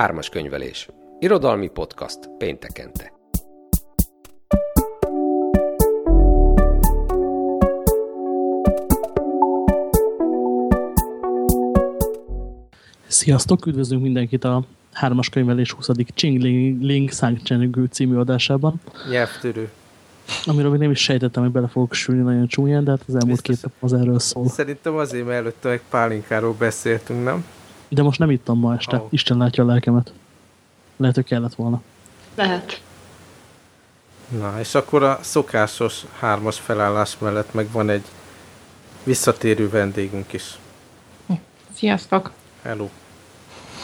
Ármas könyvelés. Irodalmi podcast péntekente. Sziasztok, üdvözlünk mindenkit a Hármas könyvelés 20. Chingling Ling Sang című adásában. Nyelvtörő. Amiről még nem is sejtettem, hogy bele fogok sülni nagyon csúnyán, de hát az elmúlt Biztos, két nap az erről szól. Szerintem azért, mert előtte egy pálinkáról beszéltünk, nem? De most nem ittam ma este. Oh. Isten látja a lelkemet. Lehet, hogy kellett volna. Lehet. Na, és akkor a szokásos hármas felállás mellett meg van egy visszatérő vendégünk is. Sziasztok! Hello!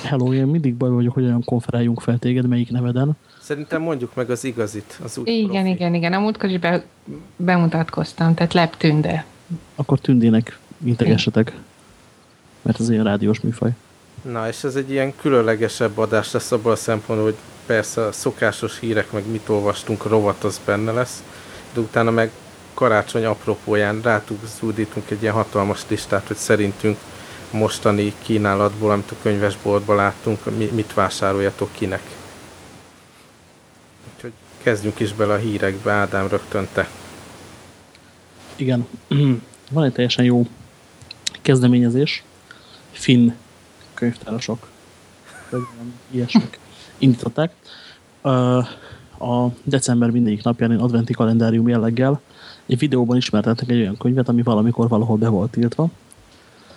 Hello, én mindig baj vagyok, hogy olyan konferáljunk fel téged, melyik neveden. Szerintem mondjuk meg az igazit, az úgy Igen, profi. igen, igen. A múltkor is be, bemutatkoztam, tehát Lep Tünde. Akkor Tündének integessetek, mert ez ilyen rádiós műfaj. Na, és ez egy ilyen különlegesebb adás lesz abban a szempontból, hogy persze a szokásos hírek, meg mit olvastunk, a rovat az benne lesz, de utána meg karácsony apropóján zúdítunk egy ilyen hatalmas listát, hogy szerintünk mostani kínálatból, amit a könyvesboltban láttunk, mit vásároljatok kinek. Úgyhogy kezdjünk is bele a hírekbe, Ádám rögtön te. Igen, van egy teljesen jó kezdeményezés, finn könyvtárosok, ilyesmik indították. A december mindegyik napján én adventi kalendárium jelleggel egy videóban ismertettek egy olyan könyvet, ami valamikor valahol be volt tiltva.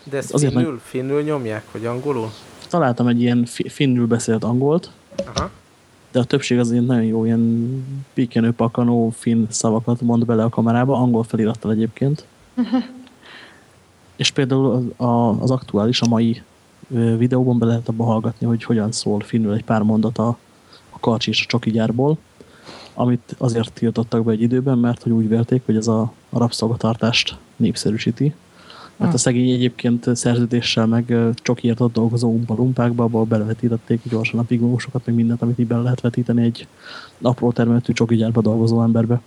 De ezt Azért finnül, meg... finnül nyomják, vagy angolul? Találtam egy ilyen finnül beszélt angolt, Aha. de a többség az ilyen nagyon jó, ilyen pikenő, pakanó, finn szavakat mond bele a kamerába, angol felirattal egyébként. És például az, az aktuális, a mai videóban be lehet abba hallgatni, hogy hogyan szól finnül egy pár mondat a, a karcsi és a csoki gyárból, amit azért tiltottak be egy időben, mert hogy úgy vélték, hogy ez a, a rabszolgatartást népszerűsíti. Mert a szegény egyébként szerződéssel meg csokiért ott dolgozó umpalumpákba, abból belevetítették gyorsan a pigmósokat, meg mindent, amit így bele lehet vetíteni egy apró területű csoki gyárba dolgozó emberbe.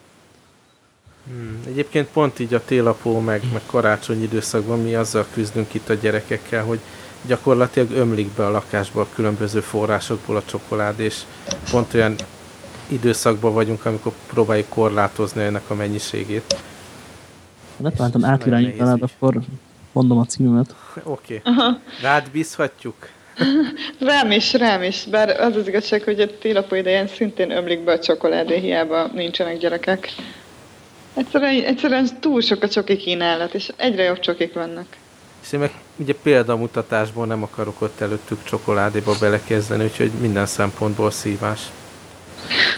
Hmm. Egyébként pont így a télapó, meg, meg karácsony időszakban mi azzal küzdünk itt a gyerekekkel, hogy gyakorlatilag ömlik be a lakásba a különböző forrásokból a csokolád, és pont olyan időszakban vagyunk, amikor próbáljuk korlátozni ennek a mennyiségét. Ha találtam átirányítanád, akkor mondom a címemet. Oké. Okay. Rád bízhatjuk? rám is, rám is. Bár az az igazság, hogy a télapó idején szintén ömlik be a csokoládé, hiába nincsenek gyerekek. Egyszerűen, egyszerűen túl sok a csoki kínálat, és egyre jobb csokik vannak. És én meg ugye példamutatásból nem akarok ott előttük csokoládéba belekezdeni, úgyhogy minden szempontból szívás.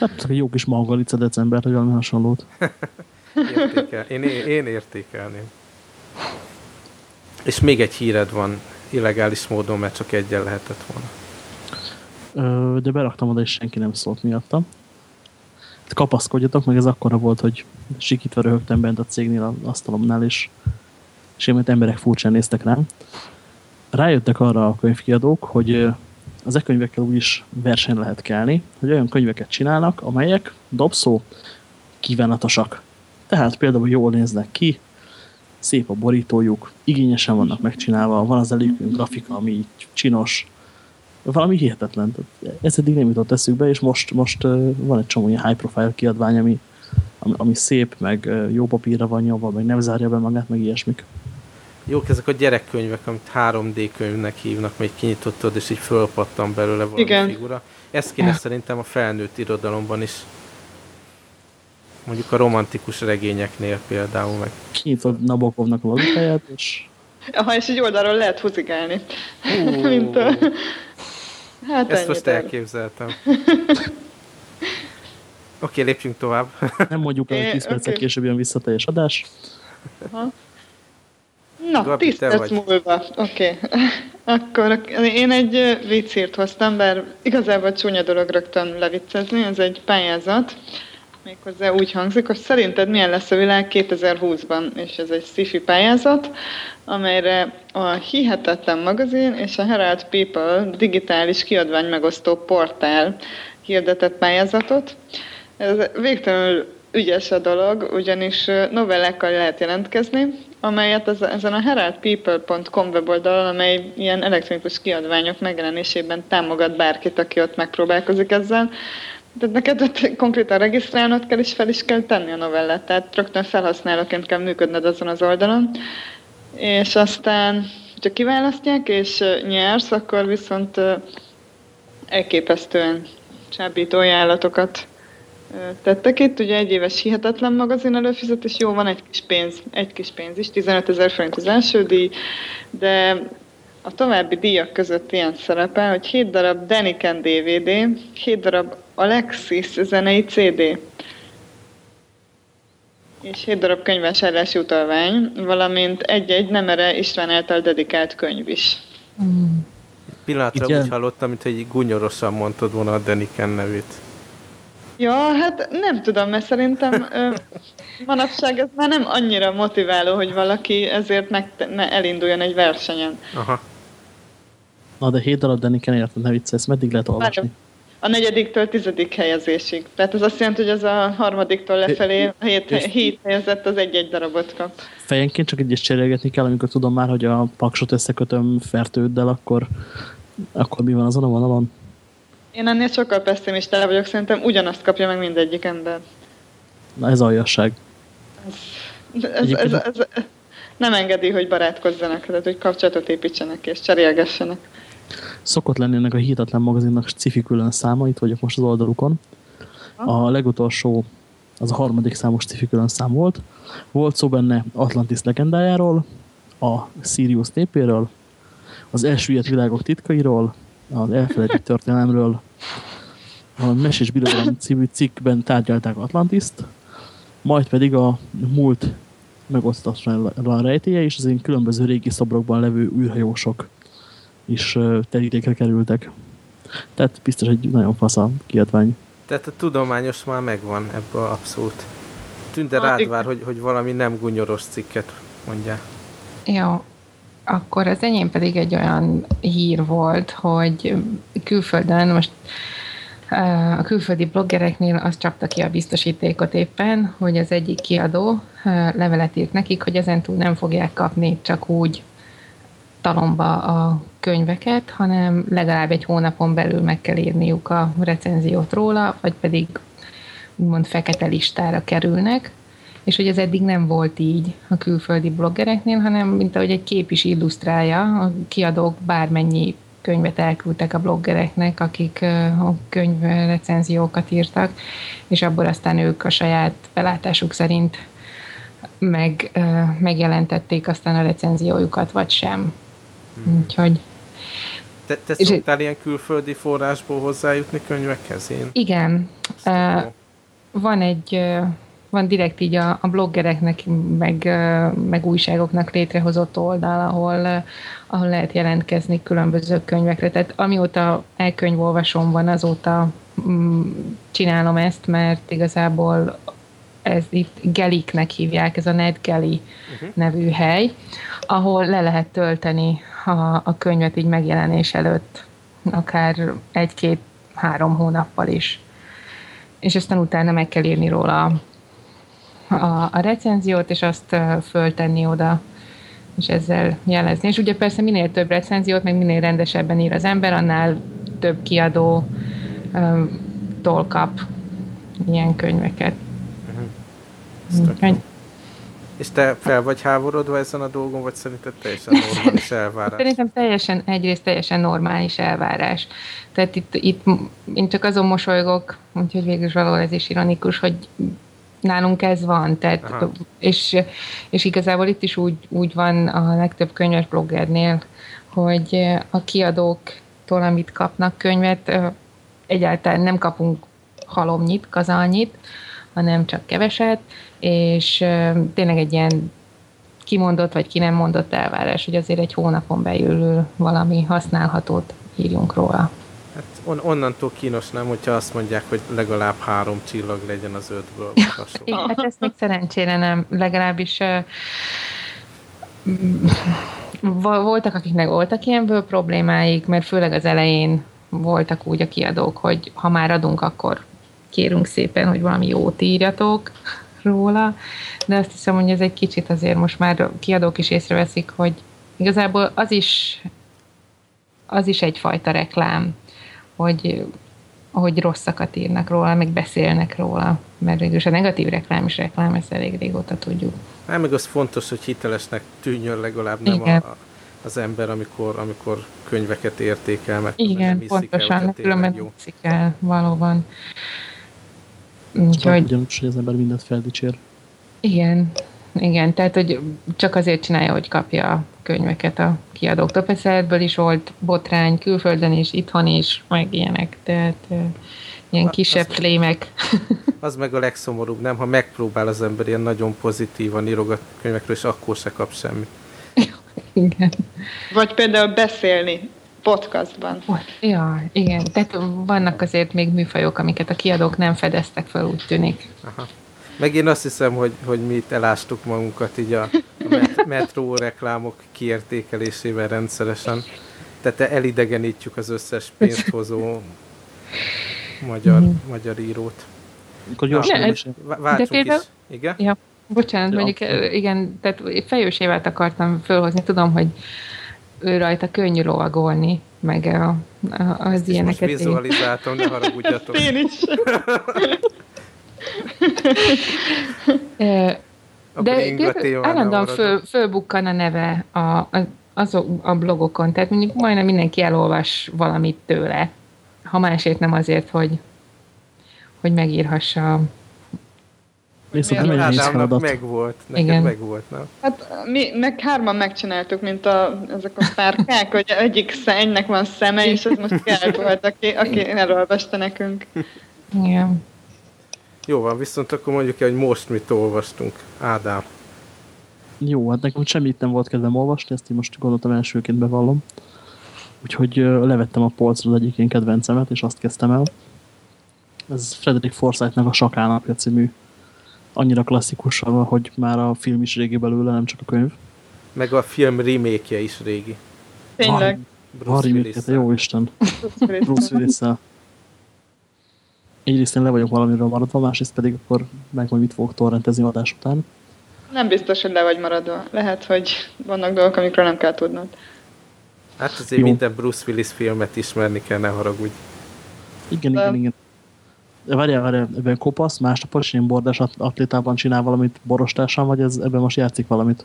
Hát jó kis mangalica december, hogy valami hasonlót. Értékel. Én, én értékelném. És még egy híred van, illegális módon, mert csak egyen lehetett volna. Ö, de beraktam oda, és senki nem szólt miattam. Kapaszkodjatok, meg ez akkora volt, hogy sikítva röhögtem bent a cégnél, az asztalomnál, és és én, emberek furcsán néztek rám. Rájöttek arra a könyvkiadók, hogy az e-könyvekkel úgy is verseny lehet kelni, hogy olyan könyveket csinálnak, amelyek dobszó kívánatosak. Tehát például jól néznek ki, szép a borítójuk, igényesen vannak megcsinálva, van az elég grafika, ami így csinos, valami hihetetlen. Ez eddig nem jutott eszükbe, és most, most van egy csomó ilyen high profile kiadvány, ami, ami, ami szép, meg jó papírra van nyomva, meg nem zárja be magát, meg ilyesmik. Jók ezek a gyerekkönyvek, amit 3D könyvnek hívnak, még kinyitottad, és így fölpattan belőle valami Igen. figura. Ezt kéne szerintem a felnőtt irodalomban is. Mondjuk a romantikus regényeknél például meg. Kinyitod Nabokovnak a logikáját, és... Aha, és egy oldalról lehet húzigálni. Mint a... Hát Ezt most elképzeltem. Oké, okay, lépjünk tovább. Nem mondjuk, hogy 10 perccel okay. később jön vissza teljes adás. Aha. Na, Gabi, 10 perc múlva. Oké. Okay. Akkor én egy viccírt hoztam, bár igazából csúnya dolog rögtön leviccezni, ez egy pályázat, méghozzá úgy hangzik, hogy szerinted milyen lesz a világ 2020-ban, és ez egy sci pályázat, amelyre a Hihetetlen magazin és a Herald People digitális kiadvány megosztó portál hirdetett pályázatot. Ez végtelenül ügyes a dolog, ugyanis novellákkal lehet jelentkezni, amelyet ez, ezen a heraldpeople.com weboldalon, amely ilyen elektronikus kiadványok megjelenésében támogat bárkit, aki ott megpróbálkozik ezzel. Tehát neked ott konkrétan regisztrálnod kell, és fel is kell tenni a novellát, tehát rögtön felhasználóként kell működnöd azon az oldalon. És aztán, ha kiválasztják és nyersz, akkor viszont elképesztően csábító ajánlatokat tettek itt. Ugye egy éves hihetetlen magazin előfizetés, jó, van egy kis pénz, egy kis pénz is, 15 ezer forint az első díj, de a további díjak között ilyen szerepel, hogy 7 darab Daniken DVD, 7 darab Alexis zenei CD, és 7 darab könyvvásárlási utalvány, valamint egy-egy nemere István által dedikált könyv is. Mm. Pillanatra Igen. úgy hallottam, mint hogy gunyorosan mondtad volna a Deniken nevét. Ja, hát nem tudom, mert szerintem ö, manapság ez már nem annyira motiváló, hogy valaki ezért meg, ne elinduljon egy versenyen. Aha. Na, de hét darab Deniken érted, ne vicc, ezt meddig lehet olvasni? A negyediktől tizedik helyezésig. Tehát ez azt jelenti, hogy az a harmadiktól lefelé a hét, hét helyezett az egy-egy darabot kap. Fejenként csak egyes cserélgetni kell, amikor tudom már, hogy a paksot összekötöm fertőddel, akkor, akkor mi van azon a vonalon? Én ennél sokkal pessimistább vagyok, szerintem ugyanazt kapja meg mindegyik ember. Na ez aljasság. Ez, ez, ez, ez, ez nem engedi, hogy barátkozzanak, tehát hogy kapcsolatot építsenek és cserélgessenek. Szokott lenni ennek a hihetetlen magazinnak cifi külön száma, itt vagyok most az oldalukon. A legutolsó, az a harmadik számos cifi külön szám volt. Volt szó benne Atlantis legendájáról, a Sirius népéről, az elsüllyedt világok titkairól, az elfelejtett történelemről, a Mesés Birodalom című cikkben tárgyalták Atlantiszt, majd pedig a múlt megosztatlan rejtéje, és az én különböző régi szobrokban levő űrhajósok is terítékre kerültek. Tehát biztos egy nagyon fasz a kiadvány. Tehát a tudományos már megvan ebből abszolút. Tünde rád vár, hogy, hogy valami nem gunyoros cikket mondja. Jó, akkor az enyém pedig egy olyan hír volt, hogy külföldön most a külföldi bloggereknél azt csapta ki a biztosítékot éppen, hogy az egyik kiadó levelet írt nekik, hogy ezentúl nem fogják kapni csak úgy talomba a könyveket, hanem legalább egy hónapon belül meg kell írniuk a recenziót róla, vagy pedig úgymond fekete listára kerülnek, és hogy ez eddig nem volt így a külföldi bloggereknél, hanem mint ahogy egy kép is illusztrálja, a kiadók bármennyi könyvet elküldtek a bloggereknek, akik a könyvrecenziókat írtak, és abból aztán ők a saját belátásuk szerint meg, megjelentették aztán a recenziójukat, vagy sem. Hmm. Úgyhogy te, te szoktál ilyen külföldi forrásból hozzájutni könyvekhez? Én? Igen. Uh, van egy van direkt így a, a bloggereknek, meg, meg újságoknak létrehozott oldal, ahol, ahol lehet jelentkezni különböző könyvekre. Tehát amióta elkönyvolvasom van, azóta mm, csinálom ezt, mert igazából ez itt Geliknek hívják, ez a NetGeli uh-huh. nevű hely, ahol le lehet tölteni a, a könyvet így megjelenés előtt, akár egy-két-három hónappal is. És aztán utána meg kell írni róla a, a recenziót, és azt föltenni oda, és ezzel jelezni. És ugye persze minél több recenziót, meg minél rendesebben ír az ember, annál több kiadó tól kap ilyen könyveket. Uh-huh. És te fel vagy háborodva ezen a dolgon, vagy szerinted teljesen normális elvárás? Szerintem teljesen, egyrészt teljesen normális elvárás. Tehát itt, itt én csak azon mosolygok, úgyhogy végül is valahol ez is ironikus, hogy nálunk ez van, tehát, és, és igazából itt is úgy, úgy van a legtöbb könyves bloggernél, hogy a kiadóktól, amit kapnak könyvet, egyáltalán nem kapunk halomnyit, kazalnyit, hanem csak keveset, és tényleg egy ilyen kimondott vagy ki nem mondott elvárás, hogy azért egy hónapon belül valami használhatót írjunk róla. On, onnantól kínos nem, hogyha azt mondják, hogy legalább három csillag legyen az ötből. Igen, hát ezt még szerencsére nem. Legalábbis uh, voltak, akiknek voltak ilyenből problémáik, mert főleg az elején voltak úgy a kiadók, hogy ha már adunk, akkor kérünk szépen, hogy valami jót írjatok, róla, de azt hiszem, hogy ez egy kicsit azért most már kiadók is észreveszik, hogy igazából az is az is egyfajta reklám, hogy, hogy rosszakat írnak róla, meg beszélnek róla, mert végülis a negatív reklám is reklám, ezt elég régóta tudjuk. Hát meg az fontos, hogy hitelesnek tűnjön legalább nem Igen. a, az ember, amikor, amikor könyveket értékel, meg Igen, nem pontosan, el, különben jó. el, valóban. Úgyhogy... Ugyanúgy, hogy az ember mindent feldicsér. Igen, igen, tehát hogy csak azért csinálja, hogy kapja könyveket a kiadóktól. Persze ebből is volt botrány külföldön is, itthon is, meg ilyenek, tehát ilyen kisebb az flémek. Az meg a legszomorúbb, nem? Ha megpróbál az ember ilyen nagyon pozitívan írogat könyvekről, és akkor se kap semmit. Igen. Vagy például beszélni podcastban. Ja, igen. Tehát vannak azért még műfajok, amiket a kiadók nem fedeztek fel, úgy tűnik. Aha. Meg én azt hiszem, hogy, hogy mi itt elástuk magunkat így a metró reklámok kiértékelésével rendszeresen. Tehát elidegenítjük az összes pénzt hozó magyar, mm. magyar írót. Akkor gyorsan ja, váltsuk de például, is. Igen? Ja, bocsánat, ja. mondjuk igen, tehát fejősévet akartam fölhozni, tudom, hogy ő rajta könnyű lovagolni, meg a, a, az Ezt ilyeneket. Most vizualizáltam, ne haragudjatok. Én is. De állandóan föl, fölbukkan a neve a, a, azok a blogokon, tehát mondjuk majdnem mindenki elolvas valamit tőle, ha másért nem azért, hogy, hogy megírhassa Viszont nem egy feladat. meg volt, neked Igen. meg volt, nem? Hát mi meg hárman megcsináltuk, mint a, ezek a párkák, hogy egyik szennynek van szeme, és ez most kell volt, aki, aki elolvasta nekünk. Igen. Jó van, viszont akkor mondjuk el, hogy most mit olvastunk. Ádám. Jó, hát nekem semmit nem volt kedvem olvasni, ezt én most gondoltam elsőként bevallom. Úgyhogy levettem a polcra az egyik én kedvencemet, és azt kezdtem el. Ez Frederick Forsyth-nek a Sakálnapja című annyira klasszikus, hogy már a film is régi belőle, nem csak a könyv. Meg a film remake is régi. Tényleg. Bruce a remake jó Isten. Bruce willis egyrészt én le vagyok valamiről maradva, másrészt pedig akkor meg majd mit fogok torrentezni adás után. Nem biztos, hogy le vagy maradva. Lehet, hogy vannak dolgok, amikről nem kell tudnod. Hát azért Jó. minden Bruce Willis filmet ismerni kell, ne haragudj. Igen, De... igen, igen. De várjál, várjál, ebben kopasz, másnap is ilyen bordás atlétában csinál valamit borostásan, vagy ez, ebben most játszik valamit?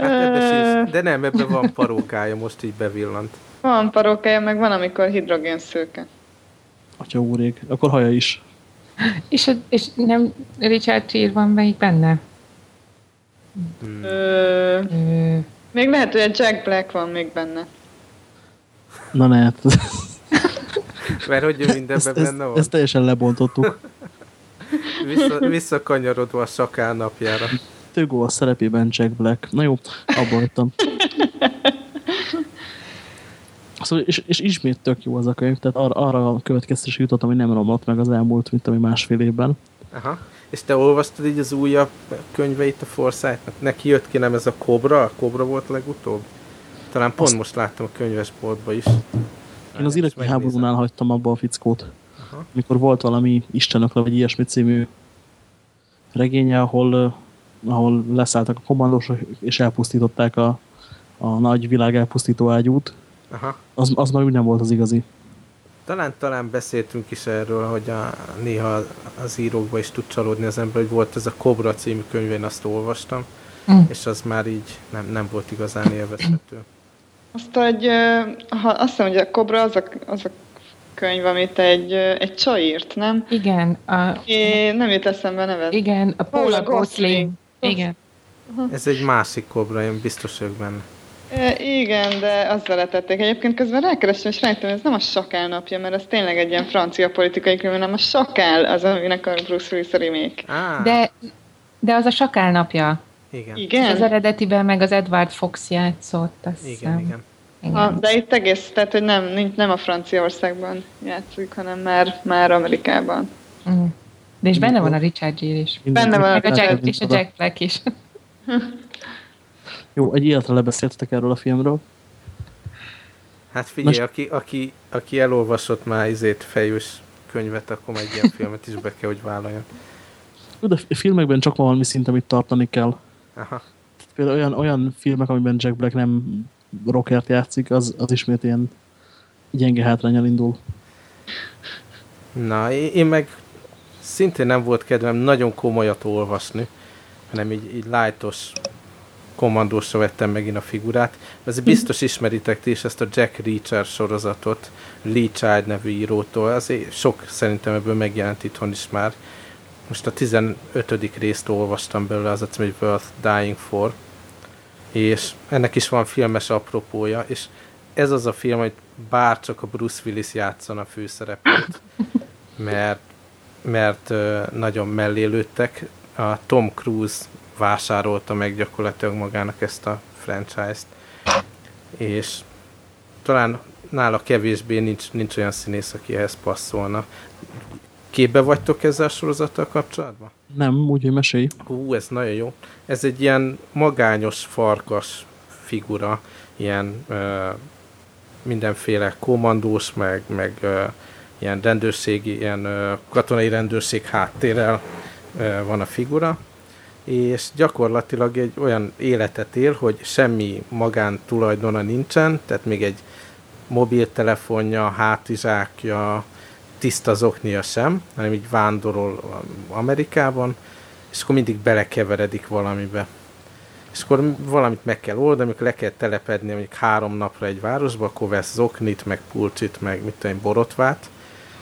Hát de nem, ebben van parókája, most így bevillant. Van parókája, meg van, amikor hidrogén szőke. Atya úrég, akkor haja is. És, és nem Richard Gere van még benne? Hmm. Ö, Ö, még lehet, hogy a Jack Black van még benne. Na ne. Mert hogy mindenben ezt, benne van? Ezt teljesen lebontottuk. Vissza, visszakanyarodva a sakál napjára. Tögó a szerepében Jack Black. Na jó, abba hagytam. Szóval, és, és ismét tök jó az a könyv, tehát arra, arra a következtetés jutottam, hogy nem romlott meg az elmúlt, mint ami másfél évben. Aha. És te olvastad így az újabb könyveit a Forsyth-nak? Neki jött ki nem ez a Cobra? A Cobra volt a legutóbb? Talán pont Azt... most láttam a könyvesboltba is. Én az iraki háborúnál hagytam abba a fickót. Aha. Mikor volt valami Istenökle, vagy ilyesmi című regénye, ahol, ahol leszálltak a kommandósok, és elpusztították a, a nagy világ elpusztító ágyút, Aha. Az, az már úgy nem volt az igazi. Talán, talán beszéltünk is erről, hogy a, néha az írókba is tud csalódni az ember, hogy volt ez a Cobra című könyv, én azt olvastam, mm. és az már így nem, nem volt igazán élvezhető. Azt, hogy ha, azt hiszem, hogy a Cobra az a, az a könyv, amit egy, egy csaj írt, nem? Igen. A, é, nem jut eszembe neved. Igen, a Paula Gosling. Igen. Ez egy másik Cobra, én biztos vagyok benne. E, igen, de azzal letették. Egyébként közben rákerestem, és rájöttem, hogy ez nem a sakál napja, mert ez tényleg egy ilyen francia politikai könyv, hanem a sakál az, aminek a Bruce Willis a remake. Ah. De, de az a sakál napja. Igen. igen. Az eredetiben meg az Edward Fox játszott, azt Igen, hiszem. igen. igen. Ha, de itt egész, tehát hogy nem, nem a Franciaországban játszik, hanem már, már Amerikában. Mm. De és benne van a Richard Gere is. Benne van a, Jack, és a Jack Black is. Jó, egy életre lebeszéltetek erről a filmről. Hát figyelj, Most... aki, aki, aki elolvasott már izét fejős könyvet, akkor egy ilyen filmet is be kell, hogy vállaljon. De filmekben csak valami szint, amit tartani kell. Aha. Például olyan, olyan filmek, amiben Jack Black nem rockert játszik, az, az ismét ilyen gyenge hátrányal indul. Na, én meg szintén nem volt kedvem nagyon komolyat olvasni, hanem így, így lightos kommandósra vettem megint a figurát. Ez biztos ismeritek ti is ezt a Jack Reacher sorozatot, Lee Child nevű írótól. Azért sok szerintem ebből megjelent itthon is már. Most a 15. részt olvastam belőle, az a cím, hogy Worth Dying For. És ennek is van filmes apropója, és ez az a film, hogy bárcsak a Bruce Willis játszana a főszerepet, mert, mert nagyon mellé lőttek. A Tom Cruise vásárolta meg gyakorlatilag magának ezt a franchise-t. És talán nála kevésbé nincs, nincs olyan színész, aki ehhez passzolna. Képbe vagytok ezzel a sorozattal kapcsolatban? Nem, úgy, hogy mesélj. Hú, ez nagyon jó. Ez egy ilyen magányos farkas figura, ilyen ö, mindenféle kommandós, meg, meg ö, ilyen rendőrségi, ilyen ö, katonai rendőrség háttérrel ö, van a figura, és gyakorlatilag egy olyan életet él, hogy semmi magán tulajdona nincsen, tehát még egy mobiltelefonja, hátizsákja, tiszta zoknia sem, hanem így vándorol Amerikában, és akkor mindig belekeveredik valamibe. És akkor valamit meg kell oldani, amikor le kell telepedni mondjuk három napra egy városba, akkor vesz zoknit, meg pulcsit, meg mit tudom, borotvát,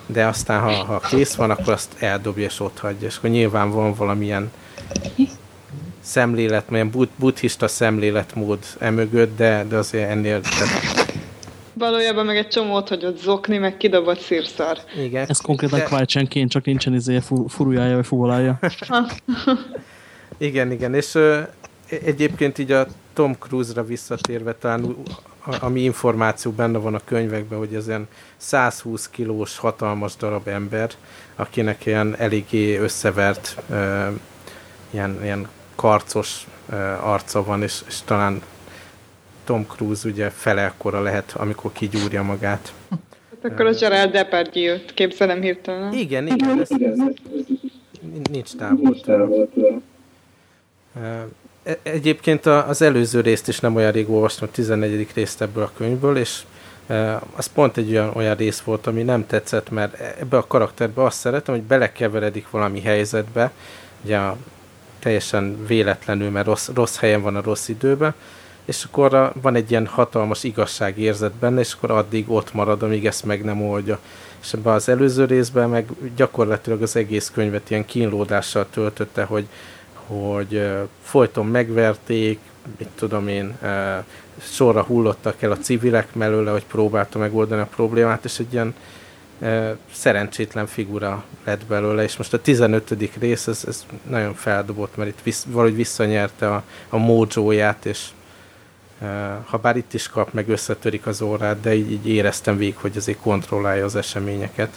de aztán ha, ha kész van, akkor azt eldobja és ott hagyja. És akkor nyilván van valamilyen szemlélet, milyen buddhista szemléletmód emögött, de, de azért ennél... Tehát... Valójában meg egy csomót hagyott zokni, meg kidobott szírszar. Igen. Ez konkrétan de... Kvájcsenként, csak nincsen izé furujája, vagy fuvolája. igen, igen, és ö, egyébként így a Tom Cruise-ra visszatérve talán ami információ benne van a könyvekben, hogy ez ilyen 120 kilós hatalmas darab ember, akinek ilyen eléggé összevert ö, ilyen, ilyen karcos arca van, és, és talán Tom Cruise ugye fele akkora lehet, amikor kigyúrja magát. Hát akkor a Gerard Depardieu jött, képzelem hirtelen. Igen, igen, ez, ez nincs távol. E, egyébként az előző részt is nem olyan rég olvastam, a 14. részt ebből a könyvből, és az pont egy olyan, olyan rész volt, ami nem tetszett, mert ebbe a karakterbe azt szeretem, hogy belekeveredik valami helyzetbe, ugye a teljesen véletlenül, mert rossz, rossz helyen van a rossz időben, és akkor van egy ilyen hatalmas igazságérzet benne, és akkor addig ott marad, amíg ezt meg nem oldja. És ebben az előző részben meg gyakorlatilag az egész könyvet ilyen kínlódással töltötte, hogy, hogy folyton megverték, mit tudom én, sorra hullottak el a civilek mellőle, hogy próbálta megoldani a problémát, és egy ilyen szerencsétlen figura lett belőle, és most a 15. rész, ez, ez nagyon feldobott, mert itt visz, valahogy visszanyerte a, a mojóját, és ha bár itt is kap, meg összetörik az órát, de így, így éreztem végig, hogy azért kontrollálja az eseményeket.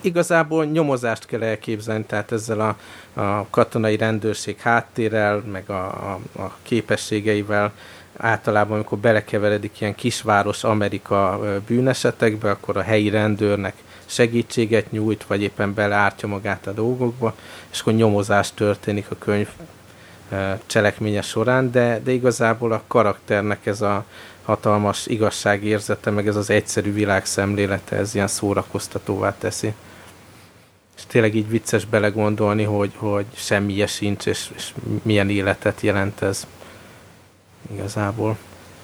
Igazából nyomozást kell elképzelni, tehát ezzel a, a katonai rendőrség háttérrel, meg a, a, a képességeivel általában, amikor belekeveredik ilyen kisváros Amerika bűnesetekbe, akkor a helyi rendőrnek segítséget nyújt, vagy éppen beleártja magát a dolgokba, és akkor nyomozás történik a könyv cselekménye során, de, de igazából a karakternek ez a hatalmas igazságérzete, meg ez az egyszerű világszemlélete, ez ilyen szórakoztatóvá teszi. És tényleg így vicces belegondolni, hogy, hogy semmi sincs, és, és milyen életet jelent ez igazából.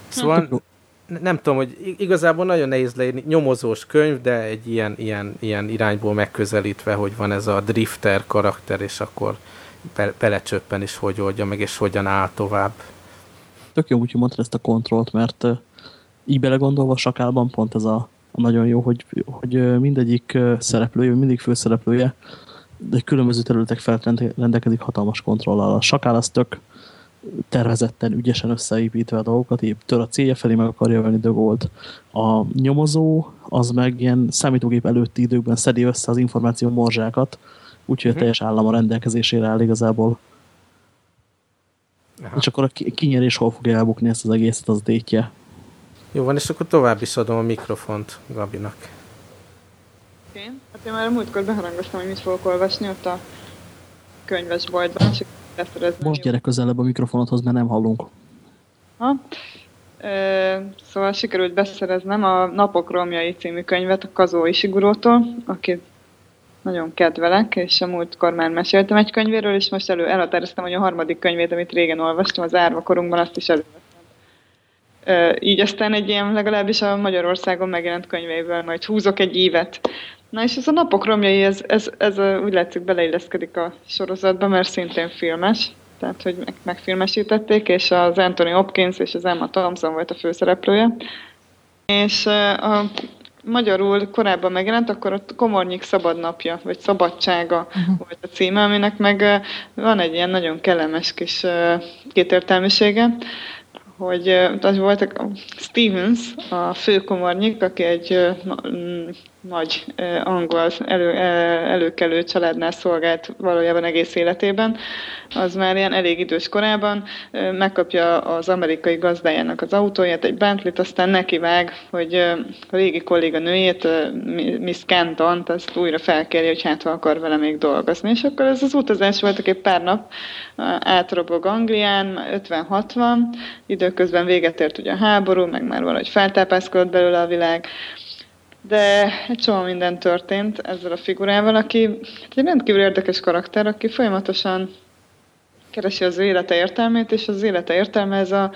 Szóval nem, nem tudom, hogy igazából nagyon nehéz leírni, nyomozós könyv, de egy ilyen, ilyen, ilyen irányból megközelítve, hogy van ez a drifter karakter, és akkor be, belecsöppen is, hogy oldja meg, és hogyan áll tovább. Tök jó, úgyhogy mondtad ezt a kontrollt, mert így belegondolva sakálban pont ez a, a nagyon jó, hogy, hogy mindegyik szereplője, mindig főszereplője, de különböző területek felett rendelkezik hatalmas kontrollal. A sakál az tök, tervezetten, ügyesen összeépítve a dolgokat, től a célja felé meg akarja venni dögolt. A nyomozó az meg ilyen számítógép előtti időkben szedi össze az információ morzsákat, úgyhogy uh -huh. a mhm. teljes állam a rendelkezésére áll igazából. Aha. És akkor a kinyerés hol fogja elbukni ezt az egészet, az tétje. Jó van, és akkor tovább is adom a mikrofont Gabinak. Okay. Hát én már a múltkor beharangoztam, hogy mit fogok olvasni ott a könyvesboltban, és Most gyere közelebb a mikrofonodhoz, mert nem hallunk. Ha? Szóval sikerült beszereznem a Napok Romjai című könyvet a Kazó Isigurótól, akit nagyon kedvelek, és a múltkor már meséltem egy könyvéről, és most elő elhatároztam, hogy a harmadik könyvét, amit régen olvastam, az Árva korunkban, azt is előveszem. Így aztán egy ilyen, legalábbis a Magyarországon megjelent könyveiből majd húzok egy évet. Na és ez a Napok Romjai, ez, ez, ez úgy látszik beleilleszkedik a sorozatba, mert szintén filmes tehát hogy meg, megfilmesítették, és az Anthony Hopkins és az Emma Thompson volt a főszereplője. És a magyarul korábban megjelent, akkor ott Komornyik szabadnapja, vagy szabadsága uh-huh. volt a címe, aminek meg van egy ilyen nagyon kellemes kis kétértelműsége, hogy az volt a Stevens, a főkomornyik, aki egy nagy angol elő, előkelő családnál szolgált valójában egész életében, az már ilyen elég idős korában megkapja az amerikai gazdájának az autóját, egy Bentley-t, aztán nekivág, hogy a régi kolléga nőjét, Miss Canton, azt újra felkérje, hogy hát ha akar vele még dolgozni. És akkor ez az utazás volt, egy pár nap átrobog Anglián, 50-60, időközben véget ért ugye a háború, meg már valahogy feltápászkodott belőle a világ, de egy csomó minden történt ezzel a figurával, aki hát egy rendkívül érdekes karakter, aki folyamatosan keresi az élete értelmét, és az élete értelme ez a,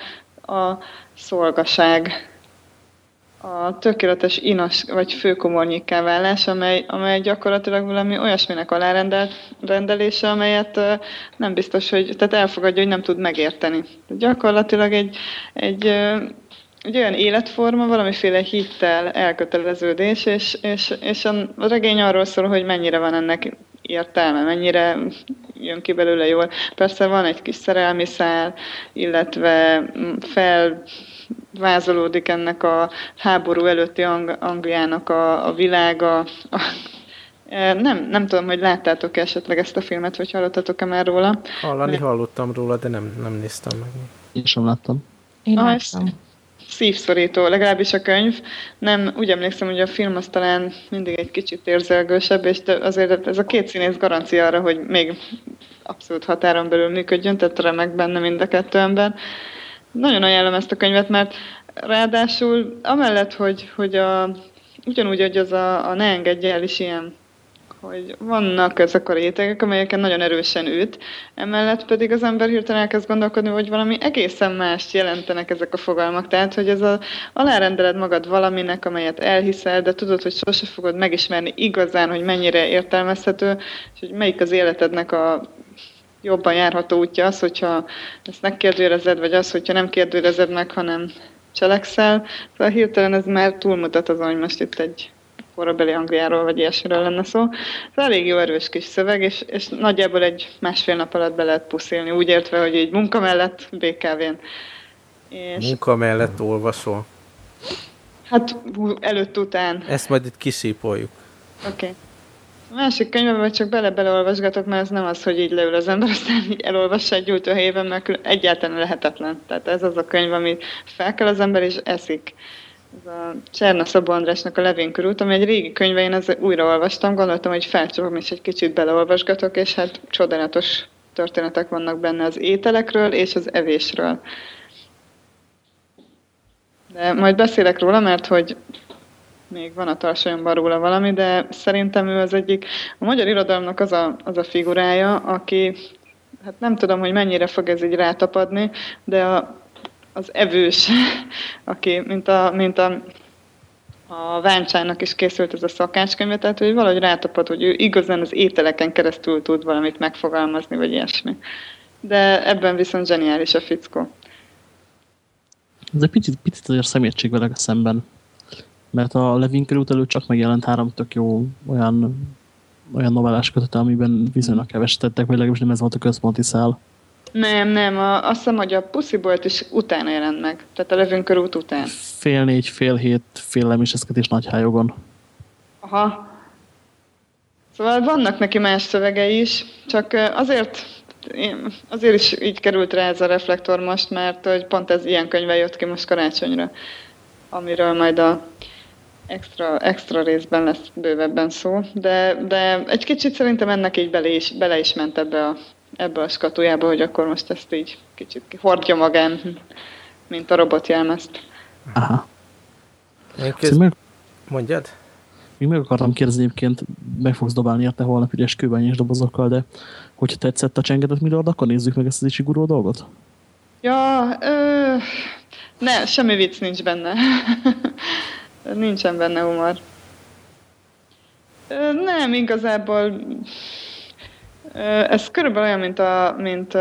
a szolgaság, a tökéletes inas vagy főkomornyikká válás, amely, amely gyakorlatilag valami olyasminek alárendelése, amelyet nem biztos, hogy, tehát elfogadja, hogy nem tud megérteni. Gyakorlatilag egy, egy, egy olyan életforma, valamiféle hittel, elköteleződés, és, és, és a regény arról szól, hogy mennyire van ennek értelme, mennyire jön ki belőle jól. Persze van egy kis szerelmi szál, illetve felvázolódik ennek a háború előtti Ang- Angliának a, a világa, a, nem, nem tudom, hogy láttátok -e esetleg ezt a filmet, vagy hallottatok-e már róla. Hallani de... hallottam róla, de nem, nem néztem meg. Én sem láttam. Én ah, láttam szívszorító, legalábbis a könyv. Nem, úgy emlékszem, hogy a film az talán mindig egy kicsit érzelgősebb, és azért ez a két színész garancia arra, hogy még abszolút határon belül működjön, tehát remek benne mind a kettő ember. Nagyon ajánlom ezt a könyvet, mert ráadásul amellett, hogy, hogy a, ugyanúgy, hogy az a, a ne engedje el is ilyen hogy vannak ezek a rétegek, amelyeken nagyon erősen üt, emellett pedig az ember hirtelen elkezd gondolkodni, hogy valami egészen mást jelentenek ezek a fogalmak. Tehát, hogy ez a, alárendeled magad valaminek, amelyet elhiszel, de tudod, hogy sose fogod megismerni igazán, hogy mennyire értelmezhető, és hogy melyik az életednek a jobban járható útja az, hogyha ezt megkérdőjelezed, vagy az, hogyha nem kérdőjelezed meg, hanem cselekszel. Szóval hirtelen ez már túlmutat azon, hogy most itt egy korabeli Angliáról, vagy ilyesmiről lenne szó. Ez elég jó erős kis szöveg, és, és nagyjából egy másfél nap alatt be lehet puszilni, úgy értve, hogy egy munka mellett BKV-n. És... Munka mellett olvasol? Hát előtt-után. Ezt majd itt kiszípoljuk. Oké. Okay. A másik könyvben csak bele-beleolvasgatok, mert ez nem az, hogy így leül az ember, aztán így elolvassa egy gyújtóhéjében, mert egyáltalán lehetetlen. Tehát ez az a könyv, amit fel kell az ember, és eszik ez a Cserna Szabó Andrásnak a Levén körút, ami egy régi könyve, én ezt újraolvastam, gondoltam, hogy felcsapom és egy kicsit beleolvasgatok, és hát csodálatos történetek vannak benne az ételekről és az evésről. De majd beszélek róla, mert hogy még van a tarsajomban róla valami, de szerintem ő az egyik, a magyar irodalomnak az a, az a figurája, aki, hát nem tudom, hogy mennyire fog ez így rátapadni, de a az evős, aki, mint a, mint a, a Váncsának is készült ez a szakácskönyve, tehát hogy valahogy rátapad, hogy ő igazán az ételeken keresztül tud valamit megfogalmazni, vagy ilyesmi. De ebben viszont zseniális a fickó. Ez egy picit, picit azért szemétség vele szemben. Mert a Levin körút csak megjelent három tök jó olyan, olyan novellás kötete, amiben viszonylag keveset tettek, vagy legalábbis nem ez volt a központi szál. Nem, nem, a, azt hiszem, hogy a Pussy Bolt is utána jelent meg. Tehát a Lövön út után. Fél négy, fél hét, fél lemiseszkedés nagy hájogon. Aha. Szóval vannak neki más szövegei is, csak azért, azért is így került rá ez a reflektor most, mert hogy pont ez ilyen könyve jött ki most karácsonyra, amiről majd a extra, extra részben lesz bővebben szó, de, de egy kicsit szerintem ennek így bele is, bele is ment ebbe a, ebbe a skatujába, hogy akkor most ezt így kicsit hordja magán, mint a robotjelmezt. Aha. Köz... Meg... Mondjad? Még meg akartam kérdezni egyébként, meg fogsz dobálni érte holnap üres kőbányés dobozokkal, de hogyha tetszett a csengetett milliárd, akkor nézzük meg ezt az Ichiguro dolgot? Ja, ö, ne, semmi vicc nincs benne. Nincsen benne humor. Ö, nem, igazából ez körülbelül olyan, mint a, mint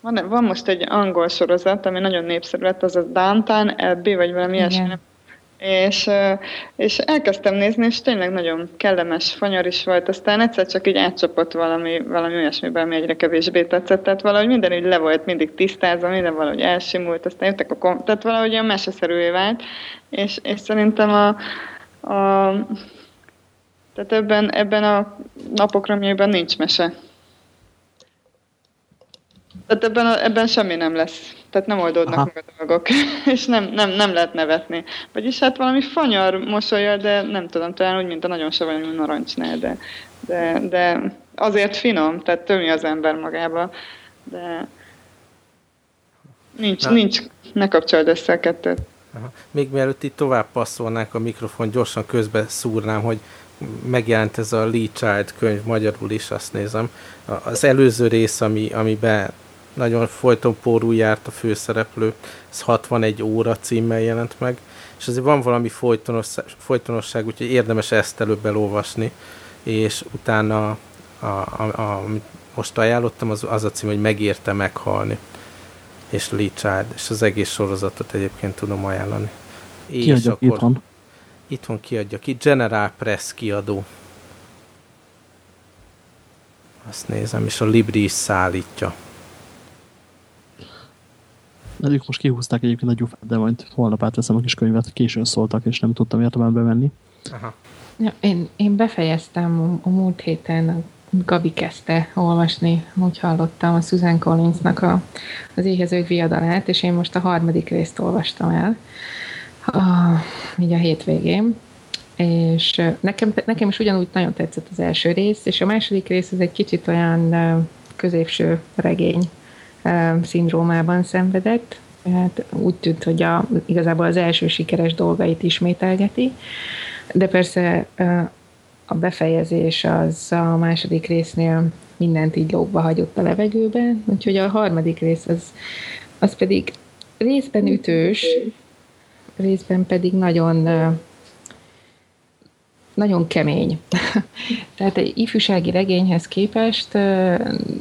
van, van most egy angol sorozat, ami nagyon népszerű lett, az a Downtown Abbey, vagy valami ilyesmi, és, és elkezdtem nézni, és tényleg nagyon kellemes fanyar is volt, aztán egyszer csak így átcsapott valami, valami olyasmiben, ami egyre kevésbé tetszett, tehát valahogy minden így le volt mindig tisztázva, minden valahogy elsimult, aztán jöttek a kom- tehát valahogy olyan meseszerűvé vált, és, és szerintem a, a tehát ebben, ebben a napokra nincs mese. Tehát ebben, a, ebben semmi nem lesz. Tehát nem oldódnak Aha. meg a dolgok, és nem, nem, nem lehet nevetni. Vagyis hát valami fanyar mosolya, de nem tudom, talán úgy, mint a nagyon savanyú narancsnál, de, de, de azért finom, tehát tömi az ember magába, de nincs, Na. nincs, ne kapcsold össze a kettőt. Aha. Még mielőtt itt tovább passzolnánk a mikrofon, gyorsan közbe szúrnám, hogy megjelent ez a Lee Child könyv magyarul is, azt nézem. Az előző rész, ami, amiben nagyon folyton pórul járt a főszereplő, ez 61 óra címmel jelent meg, és azért van valami folytonosság, folytonosság úgyhogy érdemes ezt előbb elolvasni, és utána a, a, a, amit most ajánlottam, az, az a cím, hogy megérte meghalni, és Lee Child, és az egész sorozatot egyébként tudom ajánlani. És akkor itthon? Itthon kiadja ki, General Press kiadó. Azt nézem, és a Libri is szállítja. De ők most kihúzták egyébként a gyufát, de majd holnap átveszem a kis könyvet, későn szóltak, és nem tudtam értem bemenni. Aha. Ja, én, én befejeztem a, a múlt héten, Gabi kezdte olvasni, úgy hallottam a Susan Collinsnak a, az éhezők viadalát, és én most a harmadik részt olvastam el, a, így a hétvégén, és nekem, nekem is ugyanúgy nagyon tetszett az első rész, és a második rész az egy kicsit olyan középső regény, szindrómában szenvedett. Hát úgy tűnt, hogy a, igazából az első sikeres dolgait ismételgeti, de persze a befejezés az a második résznél mindent így lógva hagyott a levegőben, úgyhogy a harmadik rész az, az pedig részben ütős, részben pedig nagyon nagyon kemény. Tehát egy ifjúsági regényhez képest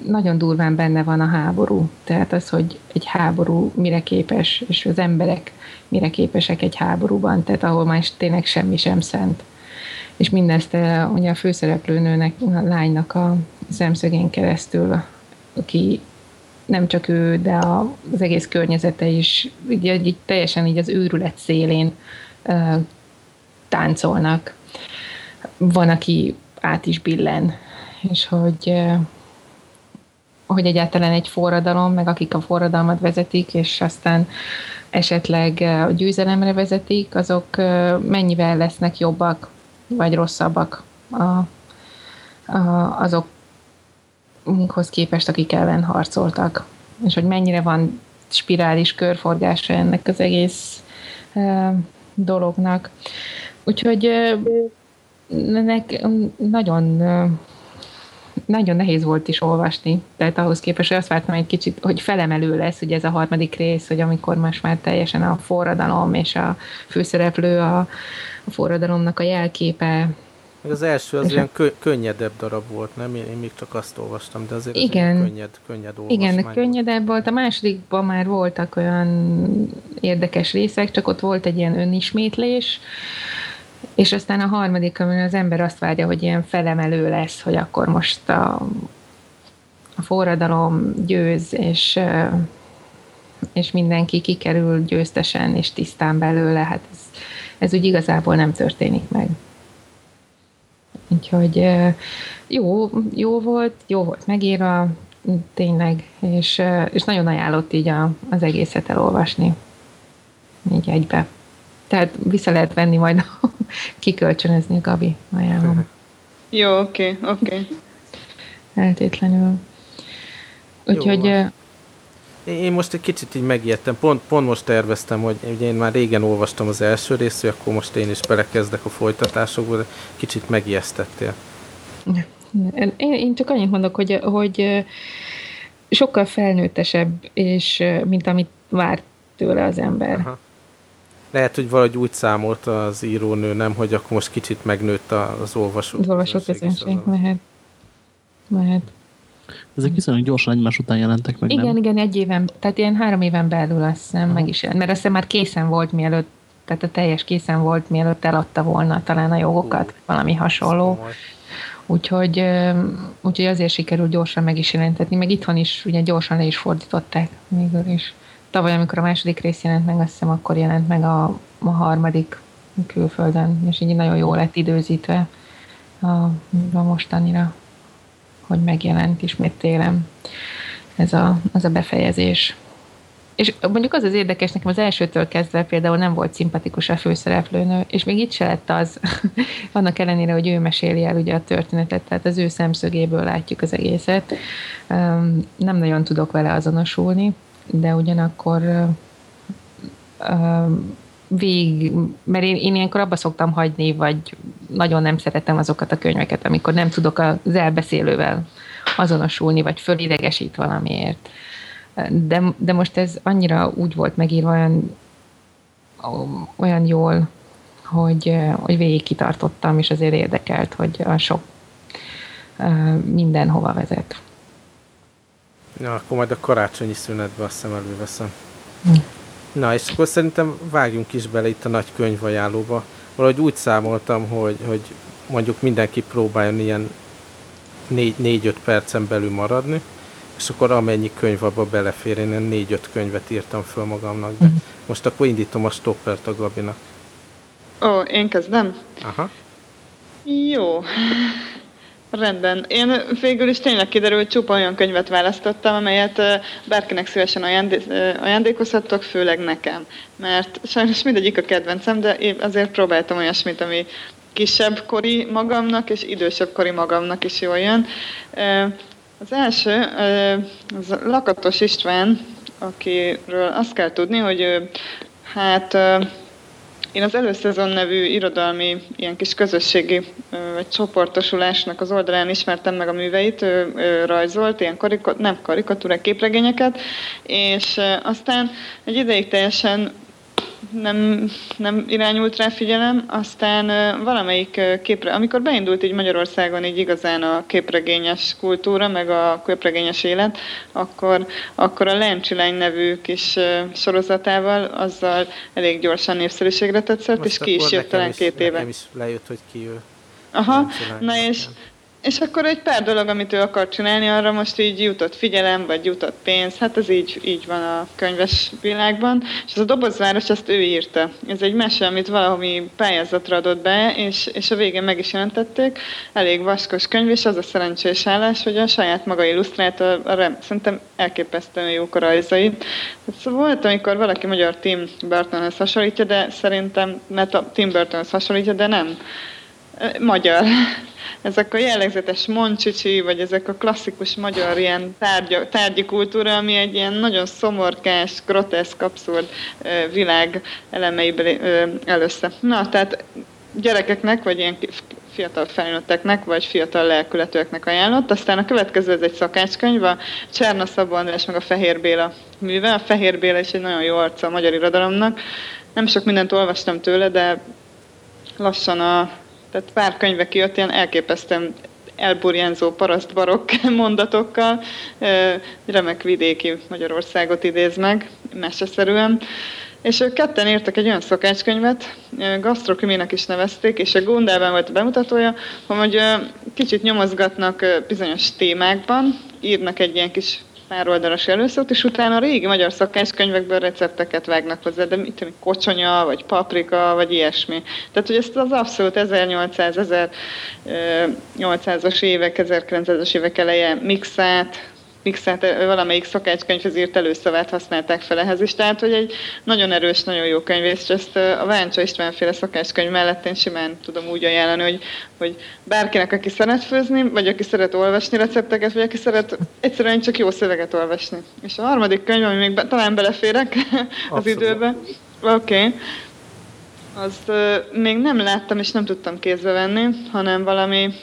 nagyon durván benne van a háború. Tehát az, hogy egy háború mire képes, és az emberek mire képesek egy háborúban, tehát ahol már tényleg semmi sem szent. És mindezt ugye a főszereplőnőnek, a lánynak a szemszögén keresztül, aki nem csak ő, de az egész környezete is így, így teljesen így az őrület szélén táncolnak. Van, aki át is billen, és hogy, hogy egyáltalán egy forradalom, meg akik a forradalmat vezetik, és aztán esetleg a győzelemre vezetik, azok mennyivel lesznek jobbak, vagy rosszabbak a, a, azokhoz képest, akik ellen harcoltak. És hogy mennyire van spirális körforgása ennek az egész dolognak. Úgyhogy nek nagyon nagyon nehéz volt is olvasni, tehát ahhoz képest, hogy azt vártam egy kicsit, hogy felemelő lesz ugye ez a harmadik rész, hogy amikor most már teljesen a forradalom és a főszereplő a, a forradalomnak a jelképe. Az első az ilyen kö, könnyedebb darab volt, nem? Én, én még csak azt olvastam, de azért igen, könnyed, könnyed olvasmány. Igen, könnyedebb volt. A másodikban már voltak olyan érdekes részek, csak ott volt egy ilyen önismétlés, és aztán a harmadik, amin az ember azt várja, hogy ilyen felemelő lesz, hogy akkor most a, a forradalom győz, és, és mindenki kikerül győztesen és tisztán belőle, hát ez, ez úgy igazából nem történik meg. Úgyhogy jó, jó volt, jó volt megírva, tényleg, és, és nagyon ajánlott így a, az egészet elolvasni. Így egybe. Tehát vissza lehet venni majd kikölcsönözni, Gabi, ajánlom. Jó, oké, okay, oké. Okay. Eltétlenül. Úgyhogy... Én most egy kicsit így megijedtem, pont, pont most terveztem, hogy ugye én már régen olvastam az első részt, hogy akkor most én is belekezdek a folytatásokba, de kicsit megijesztettél. Én, én csak annyit mondok, hogy, hogy sokkal felnőttesebb, és mint amit várt tőle az ember. Aha. Lehet, hogy valahogy úgy számolt az írónő, nem, hogy akkor most kicsit megnőtt az olvasó. Az olvasó közönség, mehet. Mehet. Ezek viszonylag gyorsan egymás után jelentek meg, Igen, nem? igen, egy éven, tehát ilyen három éven belül azt hiszem meg is jelent, mert azt hiszem már készen volt mielőtt, tehát a teljes készen volt mielőtt eladta volna talán a jogokat, valami hasonló. Úgyhogy, úgyhogy azért sikerült gyorsan meg is jelentetni, meg itthon is ugye gyorsan le is fordították végül is. Tavaly, amikor a második rész jelent meg, azt hiszem akkor jelent meg a, a harmadik külföldön, és így nagyon jól lett időzítve a, a mostanira hogy megjelent ismét télen ez a, az a befejezés. És mondjuk az az érdekes, nekem az elsőtől kezdve például nem volt szimpatikus a főszereplőnő, és még itt se lett az, annak ellenére, hogy ő meséli el ugye a történetet, tehát az ő szemszögéből látjuk az egészet. Nem nagyon tudok vele azonosulni, de ugyanakkor végig, mert én, én ilyenkor abba szoktam hagyni, vagy nagyon nem szeretem azokat a könyveket, amikor nem tudok az elbeszélővel azonosulni, vagy fölidegesít valamiért. De, de most ez annyira úgy volt megírva olyan, olyan jól, hogy, hogy végig kitartottam, és azért érdekelt, hogy a sok minden hova vezet. Na, akkor majd a karácsonyi szünetbe azt hiszem előveszem. Hm. Na, és akkor szerintem vágjunk is bele itt a nagy könyvajánlóba. Valahogy úgy számoltam, hogy, hogy mondjuk mindenki próbáljon ilyen 4-5 percen belül maradni, és akkor amennyi könyv abba belefér, én 4-5 könyvet írtam föl magamnak, de uh-huh. most akkor indítom a stoppert a Gabinak. Ó, én kezdem? Aha. Jó. Rendben. Én végül is tényleg kiderült, csupa olyan könyvet választottam, amelyet bárkinek szívesen ajándékozhattok, főleg nekem. Mert sajnos mindegyik a kedvencem, de én azért próbáltam olyasmit, ami kisebb kori magamnak és idősebb kori magamnak is jól jön. Az első, az Lakatos István, akiről azt kell tudni, hogy hát én az Előszezon nevű irodalmi ilyen kis közösségi vagy csoportosulásnak az oldalán ismertem meg a műveit, ő, ő rajzolt ilyen karika, nem karikatúrák, képregényeket, és aztán egy ideig teljesen nem, nem irányult rá figyelem, aztán valamelyik képre, amikor beindult így Magyarországon így igazán a képregényes kultúra, meg a képregényes élet, akkor, akkor a Lencsilány nevű kis sorozatával azzal elég gyorsan népszerűségre tetszett, és ki is jött talán két éve. is lejött, hogy ki ő. Aha, na és, és akkor egy pár dolog, amit ő akar csinálni, arra most így jutott figyelem, vagy jutott pénz, hát ez így, így van a könyves világban. És ez a Dobozváros, ezt ő írta. Ez egy mese, amit valami pályázatra adott be, és, és a végén meg is jelentették. Elég vaskos könyv, és az a szerencsés állás, hogy a saját maga illusztrált, a, a, szerintem elképesztően jók a rajzait. Hát szóval volt, amikor valaki magyar Tim Burtonhoz hasonlítja, de szerintem, mert a Tim Burtonhoz hasonlítja, de nem magyar ezek a jellegzetes moncsicsi, vagy ezek a klasszikus magyar ilyen tárgy, tárgyi kultúra, ami egy ilyen nagyon szomorkás, groteszk, abszurd világ elemeiből először. Na, tehát gyerekeknek, vagy ilyen fiatal felnőtteknek, vagy fiatal lelkületőeknek ajánlott. Aztán a következő ez egy szakácskönyv, a Cserna Szabó András meg a Fehér Béla műve. A Fehér Béla is egy nagyon jó arca a magyar irodalomnak. Nem sok mindent olvastam tőle, de lassan a tehát pár könyve kijött ilyen elképesztően elburjánzó paraszt barokk mondatokkal, remek vidéki Magyarországot idéz meg, meseszerűen. És ők ketten írtak egy olyan szakácskönyvet, gasztroküminek is nevezték, és a Gundában volt a bemutatója, hogy kicsit nyomozgatnak bizonyos témákban, írnak egy ilyen kis pár oldalas előszót, és utána a régi magyar szakácskönyvekből recepteket vágnak hozzá, de mit tudom, kocsonya, vagy paprika, vagy ilyesmi. Tehát, hogy ezt az abszolút 1800-1800-as évek, 1900-as évek eleje mixát, mixelt, valamelyik szakácskönyvhez írt előszavát használták fel ehhez is, tehát hogy egy nagyon erős, nagyon jó könyv, és ezt a Váncsa István féle szakácskönyv mellett én simán tudom úgy ajánlani, hogy, hogy bárkinek, aki szeret főzni, vagy aki szeret olvasni recepteket, vagy aki szeret egyszerűen csak jó szöveget olvasni. És a harmadik könyv, ami még be, talán beleférek az Abszolút. időbe, oké, okay azt még nem láttam, és nem tudtam kézbe venni, hanem valami,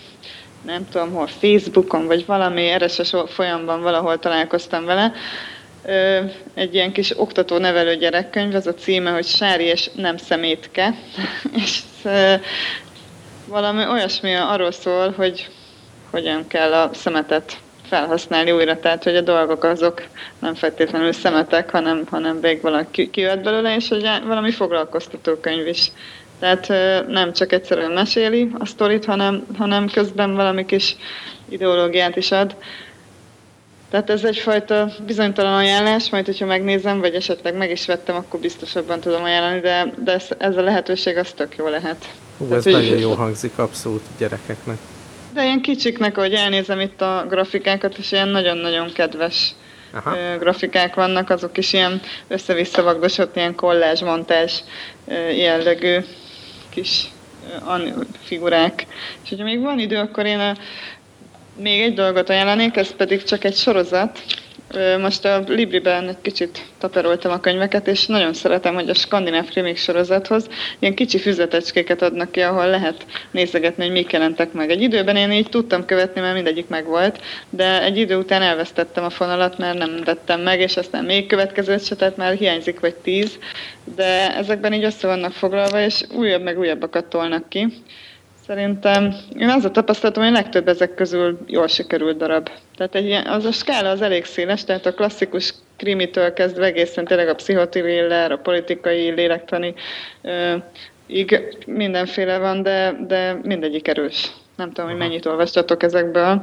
nem tudom hol, Facebookon, vagy valami RSS folyamban valahol találkoztam vele. Egy ilyen kis oktató-nevelő gyerekkönyv, az a címe, hogy Sári és nem szemétke. és valami olyasmi arról szól, hogy hogyan kell a szemetet felhasználni újra, tehát hogy a dolgok azok nem feltétlenül szemetek, hanem, hanem még valaki kijött belőle, és hogy valami foglalkoztató könyv is. Tehát nem csak egyszerűen meséli a sztorit, hanem, hanem közben valami kis ideológiát is ad. Tehát ez egyfajta bizonytalan ajánlás, majd hogyha megnézem, vagy esetleg meg is vettem, akkor biztosabban tudom ajánlani, de, de ez, ez a lehetőség az tök jó lehet. Hú, ez Tehát, nagyon jó hangzik abszolút gyerekeknek. De ilyen kicsiknek, ahogy elnézem itt a grafikákat, és ilyen nagyon-nagyon kedves Aha. grafikák vannak, azok is ilyen össze-vissza vagdosott, ilyen kollázs-montázs jellegű kis figurák. És hogyha még van idő, akkor én a, még egy dolgot ajánlanék, ez pedig csak egy sorozat, most a Libriben egy kicsit taperoltam a könyveket, és nagyon szeretem, hogy a skandináv krimik sorozathoz ilyen kicsi füzetecskéket adnak ki, ahol lehet nézegetni, hogy mik jelentek meg. Egy időben én így tudtam követni, mert mindegyik megvolt, de egy idő után elvesztettem a fonalat, mert nem vettem meg, és aztán még következő se, tehát már hiányzik vagy tíz, de ezekben így össze vannak foglalva, és újabb meg újabbakat tolnak ki. Szerintem én az a tapasztalatom, hogy a legtöbb ezek közül jól sikerült darab. Tehát egy ilyen, az a skála az elég széles, tehát a klasszikus krimitől kezdve egészen tényleg a pszichotriller, a politikai, lélektani, így mindenféle van, de, de mindegyik erős. Nem tudom, hogy mennyit olvastatok ezekből.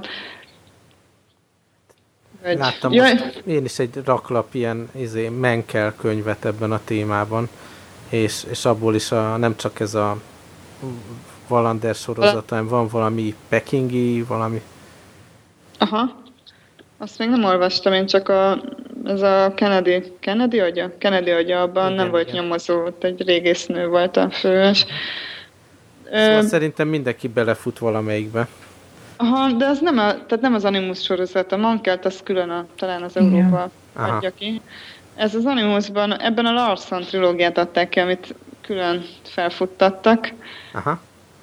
Egy... Láttam Jaj. most én is egy raklap ilyen izé, Menkel könyvet ebben a témában, és, és abból is a, nem csak ez a Wallander sorozat, hanem van valami pekingi, valami... Aha. Azt még nem olvastam, én csak a, ez a Kennedy, Kennedy agya? Kennedy agya, abban igen, nem volt igen. nyomozó, ott egy régésznő volt a fős. Szóval Ö... szerintem mindenki belefut valamelyikbe. Aha, de az nem, a, tehát nem az Animus sorozat, a Mankelt az külön a, talán az Európa ja. adja ki. Ez az Animusban, ebben a Larson trilógiát adták ki, amit külön felfuttattak. Aha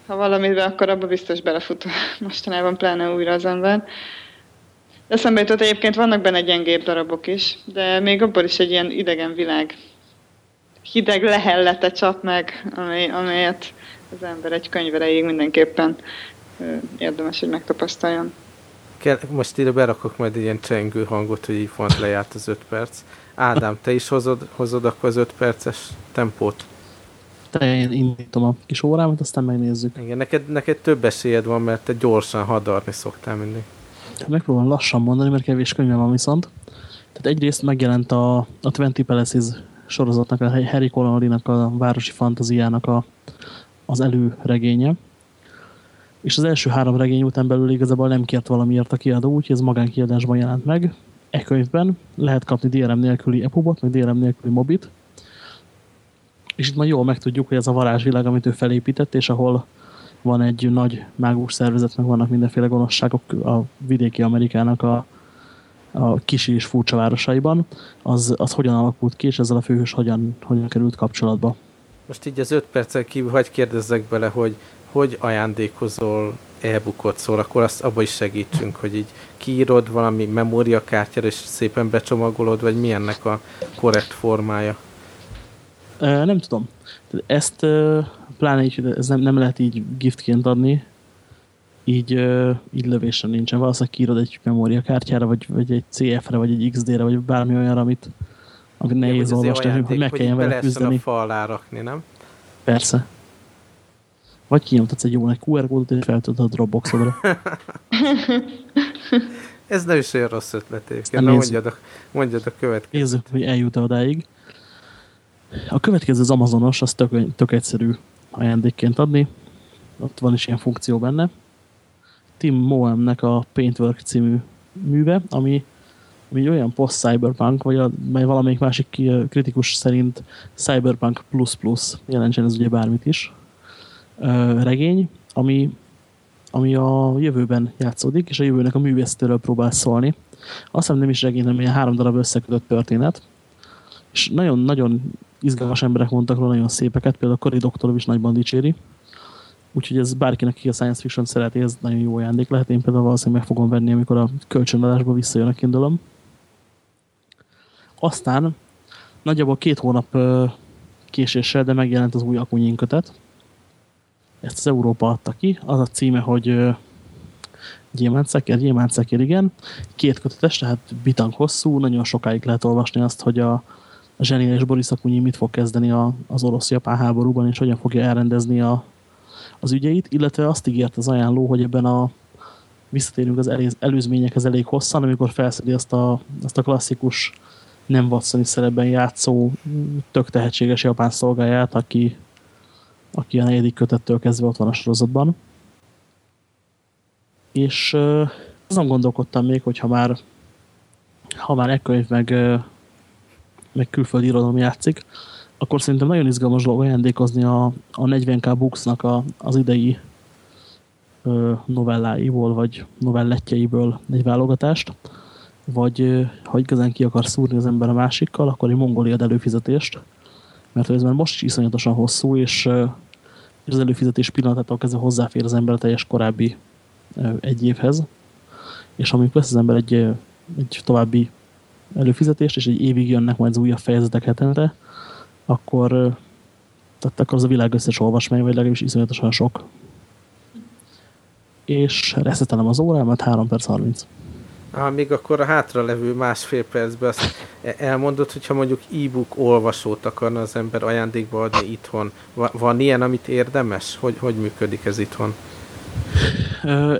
ha valamivel, akkor abba biztos belefut mostanában, pláne újra az ember. Eszembe jutott egyébként vannak benne gyengébb darabok is, de még abból is egy ilyen idegen világ hideg lehellete csap meg, amely, amelyet az ember egy könyvereig mindenképpen érdemes, hogy megtapasztaljon. Most ide berakok majd ilyen csengő hangot, hogy így font lejárt az öt perc. Ádám, te is hozod, hozod akkor az öt perces tempót? Én indítom a kis órámat, aztán megnézzük. Igen, neked, neked több esélyed van, mert te gyorsan hadarni szoktál mindig. Megpróbálom lassan mondani, mert kevés könyve van viszont. Tehát egyrészt megjelent a, a Twenty Palaces sorozatnak, a Harry Connolly-nak, a városi fantaziának a, az előregénye. És az első három regény után belül igazából nem kért valamiért a kiadó, úgyhogy ez magánkiadásban jelent meg. E könyvben lehet kapni DRM nélküli epubot, meg DRM nélküli mobit és itt majd jól megtudjuk, hogy ez a varázsvilág, amit ő felépített, és ahol van egy nagy mágus szervezet, meg vannak mindenféle gonoszságok a vidéki Amerikának a, a kis és furcsa városaiban, az, az hogyan alakult ki, és ezzel a főhős hogyan, hogyan került kapcsolatba. Most így az öt percen kívül hagyj kérdezzek bele, hogy hogy ajándékozol e-bookot, akkor azt abba is segítsünk, hogy így kiírod valami memóriakártyára, és szépen becsomagolod, vagy mi ennek a korrekt formája? Nem tudom. Ezt pláne így, ez nem, nem lehet így giftként adni, így, így lövésen nincsen. Valószínűleg kiírod egy memóriakártyára, vagy, vagy egy CF-re, vagy egy XD-re, vagy bármi olyan, amit, amit nehéz olvasni, hogy, meg kelljen vele küzdeni. a alá rakni, nem? Persze. Vagy kinyomtatsz egy jó egy QR kódot, és feltöltöd a Dropboxodra. Ez nem is olyan rossz ötlet egyébként. Na, mondjad a, mondjad a következőt. Nézzük, hogy eljut -e odáig. A következő az Amazonos, az tök, tök egyszerű ajándékként adni. Ott van is ilyen funkció benne. Tim Moemnek a Paintwork című műve, ami ami olyan post-cyberpunk, vagy, a, vagy valamelyik másik kritikus szerint cyberpunk plus plus, jelentsen ez ugye bármit is, regény, ami, ami a jövőben játszódik, és a jövőnek a művészetéről próbál szólni. Azt hiszem nem is regény, hanem ilyen három darab összekötött történet, és nagyon-nagyon izgalmas emberek mondtak róla nagyon szépeket, például Cory Doktorov is nagyban dicséri. Úgyhogy ez bárkinek, aki a science fiction szereti, ez nagyon jó ajándék lehet. Én például valószínűleg meg fogom venni, amikor a kölcsönadásba visszajön a kindolom. Aztán nagyjából két hónap késéssel, de megjelent az új Akunyin kötet. Ezt az Európa adta ki. Az a címe, hogy Gyémántszekér, Gyémántszekér, igen. Két kötetes, tehát bitang hosszú, nagyon sokáig lehet olvasni azt, hogy a, a zseniális Boris Akunyi mit fog kezdeni a, az orosz-japán háborúban, és hogyan fogja elrendezni a, az ügyeit, illetve azt ígért az ajánló, hogy ebben a visszatérünk az előz, előzményekhez elég hosszan, amikor felszedi azt a, azt a klasszikus nem Watsoni szerepben játszó tök tehetséges japán szolgáját, aki, aki a negyedik kötettől kezdve ott van a sorozatban. És uh, azon gondolkodtam még, hogy ha már ha már e könyv meg, meg külföldi irodalom játszik, akkor szerintem nagyon izgalmas dolog ajándékozni a, a 40k Booksnak a, az idei ö, novelláiból, vagy novellettjeiből egy válogatást, vagy ha igazán ki akar szúrni az ember a másikkal, akkor egy mongoliad előfizetést, mert ez már most is iszonyatosan hosszú, és, és az előfizetés pillanatától kezdve hozzáfér az ember a teljes korábbi egy évhez, és amikor lesz az ember egy, egy további előfizetést, és egy évig jönnek majd az újabb fejezetek hetente, akkor, tehát akkor az a világ összes olvasmány, vagy legalábbis iszonyatosan sok. És reszetelem az órámat, 3 perc 30. Ah, még akkor a hátra levő másfél percben azt elmondod, hogyha mondjuk e-book olvasót akarna az ember ajándékba adni itthon. Van ilyen, amit érdemes? Hogy, hogy működik ez itthon?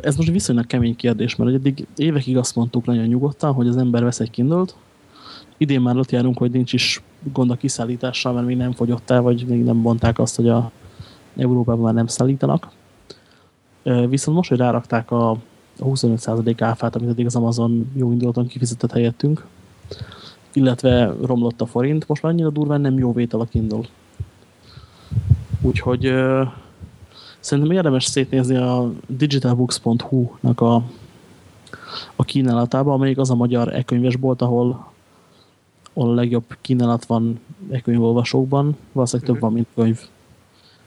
Ez most viszonylag kemény kérdés, mert eddig évekig azt mondtuk nagyon nyugodtan, hogy az ember vesz egy kindle Idén már ott járunk, hogy nincs is gond a kiszállítással, mert még nem fogyott el, vagy még nem mondták azt, hogy a Európában már nem szállítanak. Viszont most, hogy rárakták a 25% áfát, amit eddig az Amazon jó indulaton kifizetett helyettünk, illetve romlott a forint, most már annyira durván nem jó vétel a Kindle. Úgyhogy szerintem érdemes szétnézni a digitalbooks.hu-nak a, a kínálatába, amelyik az a magyar e-könyvesbolt, ahol ahol a legjobb kínálat van e könyvolvasókban, valószínűleg több van, mint könyv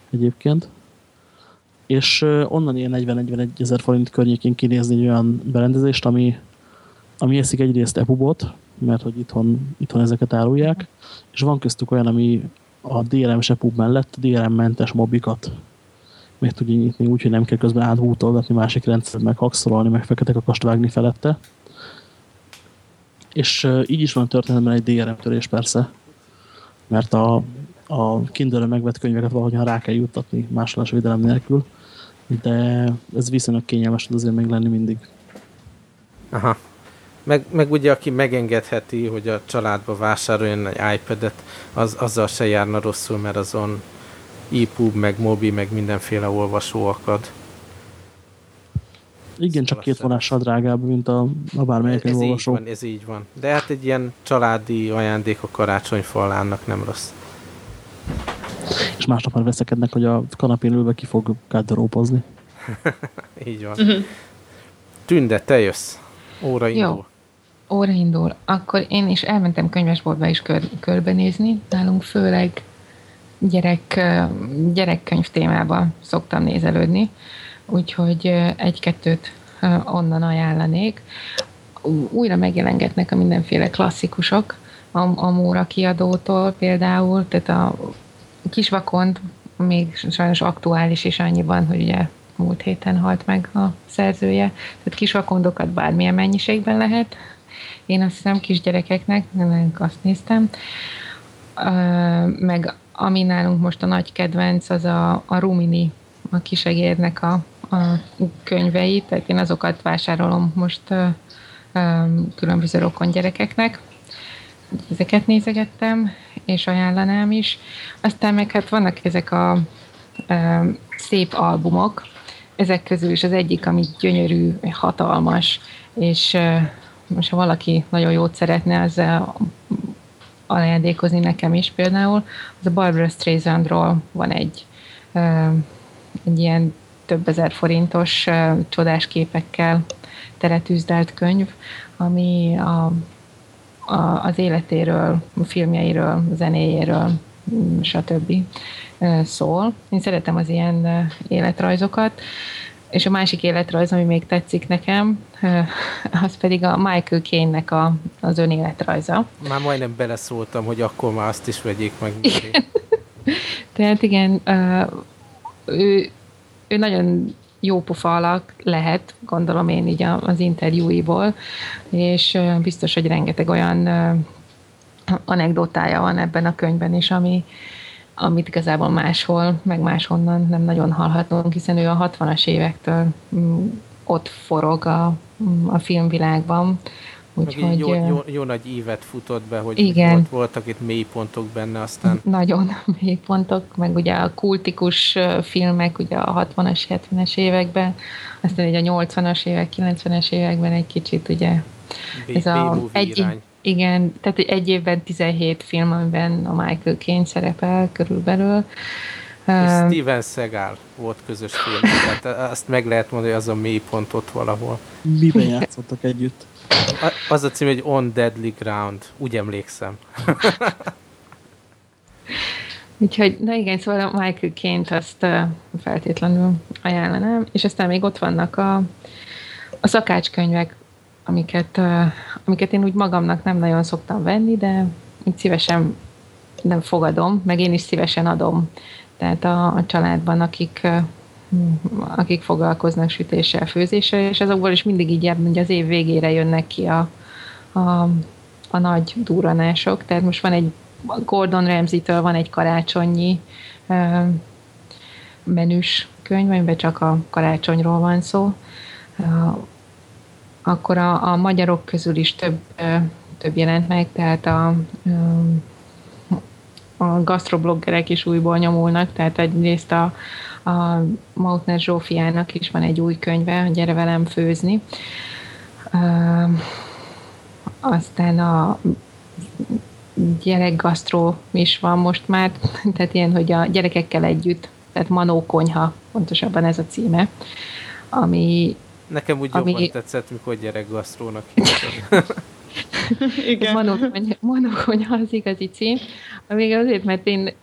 egyébként. És onnan ilyen 40-41 ezer forint környékén kinézni egy olyan berendezést, ami, ami eszik egyrészt EPUBot, mert hogy itthon, itthon ezeket árulják, és van köztük olyan, ami a DRM-es EPUB mellett DRM-mentes mobikat meg tudja nyitni úgy, hogy nem kell közben áthútolgatni másik rendszert, meg hakszolni, meg fekete kakast vágni felette és így is van történetben egy DRM törés persze, mert a, a kindle megvett könyveket valahogyan rá kell juttatni másolás védelem nélkül, de ez viszonylag kényelmes tud azért még lenni mindig. Aha. Meg, meg ugye, aki megengedheti, hogy a családba vásároljon egy iPad-et, az, azzal se járna rosszul, mert azon EPUB, meg Mobi, meg mindenféle olvasó akad. Igen, csak két vonással drágább, mint a, a bármelyik ez olvasó. Így van, ez így van. De hát egy ilyen családi ajándék a karácsonyfalának nem rossz. És másnap már veszekednek, hogy a kanapén ülve ki fog garderópozni. így van. Uh-huh. Tünde, te jössz. Óra indul. Jó. Óra indul. Akkor én is elmentem könyvesboltba is kör, körbenézni. Nálunk főleg gyerek, gyerekkönyv témában szoktam nézelődni úgyhogy egy-kettőt onnan ajánlanék. Újra megjelengetnek a mindenféle klasszikusok, a, a Móra kiadótól például, tehát a Kisvakond még sajnos aktuális is annyiban, hogy ugye múlt héten halt meg a szerzője, tehát kisvakondokat bármilyen mennyiségben lehet. Én azt hiszem kisgyerekeknek, nem azt néztem. Meg ami nálunk most a nagy kedvenc, az a, a Rumini, a kisegérnek a a könyveit, tehát én azokat vásárolom most különböző rokon gyerekeknek. Ezeket nézegettem, és ajánlanám is. Aztán meg hát vannak ezek a szép albumok, ezek közül is az egyik, ami gyönyörű, hatalmas, és most ha valaki nagyon jót szeretne, az ajándékozni nekem is például, az a Barbara Streisandról van egy, egy ilyen több ezer forintos csodás képekkel teretűzdelt könyv, ami a, a, az életéről, a filmjeiről, a zenéjéről, stb. szól. Én szeretem az ilyen életrajzokat, és a másik életrajz, ami még tetszik nekem, az pedig a Michael Caine-nek a, az önéletrajza. Már majdnem beleszóltam, hogy akkor már azt is vegyék meg. Igen. Tehát igen, ő, ő nagyon jó pofa alak lehet, gondolom én így az interjúiból, és biztos, hogy rengeteg olyan anekdotája van ebben a könyvben is, ami, amit igazából máshol, meg máshonnan nem nagyon hallhatunk, hiszen ő a 60-as évektől mm, ott forog a, mm, a filmvilágban. Úgyhogy, jó, jó, jó nagy évet futott be, hogy igen. Volt, voltak itt mélypontok benne aztán. Nagyon mélypontok, meg ugye a kultikus filmek ugye a 60-as, 70-es években, aztán ugye a 80-as évek, 90-es években egy kicsit ugye B- ez a egy, irány. Igen, tehát egy évben 17 film, amiben a Michael Caine szerepel körülbelül. És Steven Seagal volt közös film, tehát azt meg lehet mondani, hogy az a mélypont ott valahol. Miben játszottak együtt? Az a cím, hogy On Deadly Ground, úgy emlékszem. Úgyhogy, na igen, szóval a Michael Caine-t azt feltétlenül ajánlanám, és aztán még ott vannak a, a szakácskönyvek, amiket, amiket én úgy magamnak nem nagyon szoktam venni, de így szívesen nem fogadom, meg én is szívesen adom. Tehát a, a családban, akik, akik foglalkoznak sütéssel, főzéssel, és azokból is mindig így hogy az év végére jönnek ki a, a, a nagy duranások. Tehát most van egy Gordon Ramsay-től van egy karácsonyi menüs könyv, amiben csak a karácsonyról van szó akkor a, a magyarok közül is több, több jelent meg, tehát a, a gasztrobloggerek is újból nyomulnak, tehát egyrészt a, a Mautner Zsófiának is van egy új könyve, Gyere velem főzni. aztán a gyerekgasztró is van most már, tehát ilyen, hogy a gyerekekkel együtt, tehát Manó konyha, pontosabban ez a címe, ami Nekem úgy ami... jobban tetszett, mikor gyerekgasztrónak Igen. Monokonyha az igazi cím. Még azért, mert én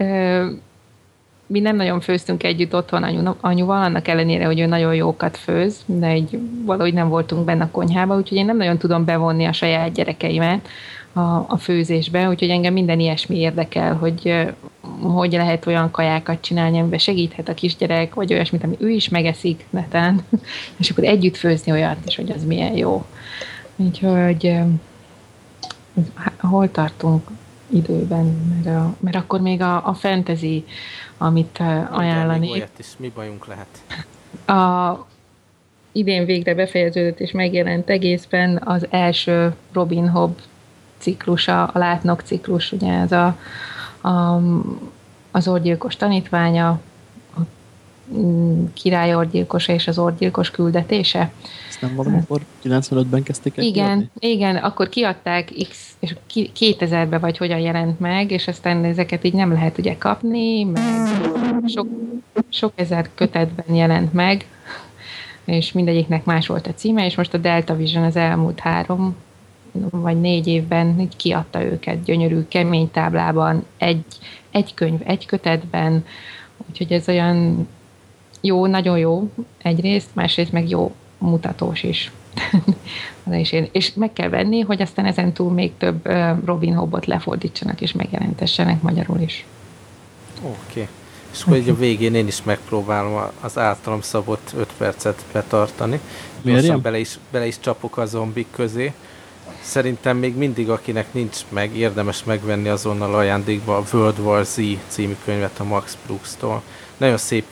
mi nem nagyon főztünk együtt otthon anyu, anyuval, annak ellenére, hogy ő nagyon jókat főz, de egy, valahogy nem voltunk benne a konyhába, úgyhogy én nem nagyon tudom bevonni a saját gyerekeimet a, a főzésbe, úgyhogy engem minden ilyesmi érdekel, hogy hogy lehet olyan kajákat csinálni, amiben segíthet a kisgyerek, vagy olyasmit, ami ő is megeszik netán, és akkor együtt főzni olyat, és hogy az milyen jó. Úgyhogy hol tartunk időben, mert, a, mert akkor még a, a fantasy, amit ajánlani. Olyat is, mi bajunk lehet? A, idén végre befejeződött és megjelent egészben az első Robin Hood ciklusa, a Látnok ciklus, ugye ez a, a, az orgyilkos tanítványa, a király orgyilkosa és az orgyilkos küldetése. Ezt nem valamikor 95-ben kezdték el Igen, kiadni? igen, akkor kiadták X, és 2000-ben vagy hogyan jelent meg, és aztán ezeket így nem lehet ugye kapni, meg sok, sok ezer kötetben jelent meg, és mindegyiknek más volt a címe, és most a Delta Vision az elmúlt három vagy négy évben így kiadta őket gyönyörű, kemény táblában, egy, egy könyv, egy kötetben, úgyhogy ez olyan jó, nagyon jó egyrészt, másrészt meg jó mutatós is. és, én, és meg kell venni, hogy aztán ezen túl még több Robin Hoodot lefordítsanak és megjelentessenek magyarul is. Oké. Okay. És akkor a végén én is megpróbálom az általam szabott 5 percet betartani. Miért bele is, bele is csapok a zombik közé szerintem még mindig, akinek nincs meg, érdemes megvenni azonnal ajándékba a World War Z című könyvet a Max Brooks-tól. Nagyon szép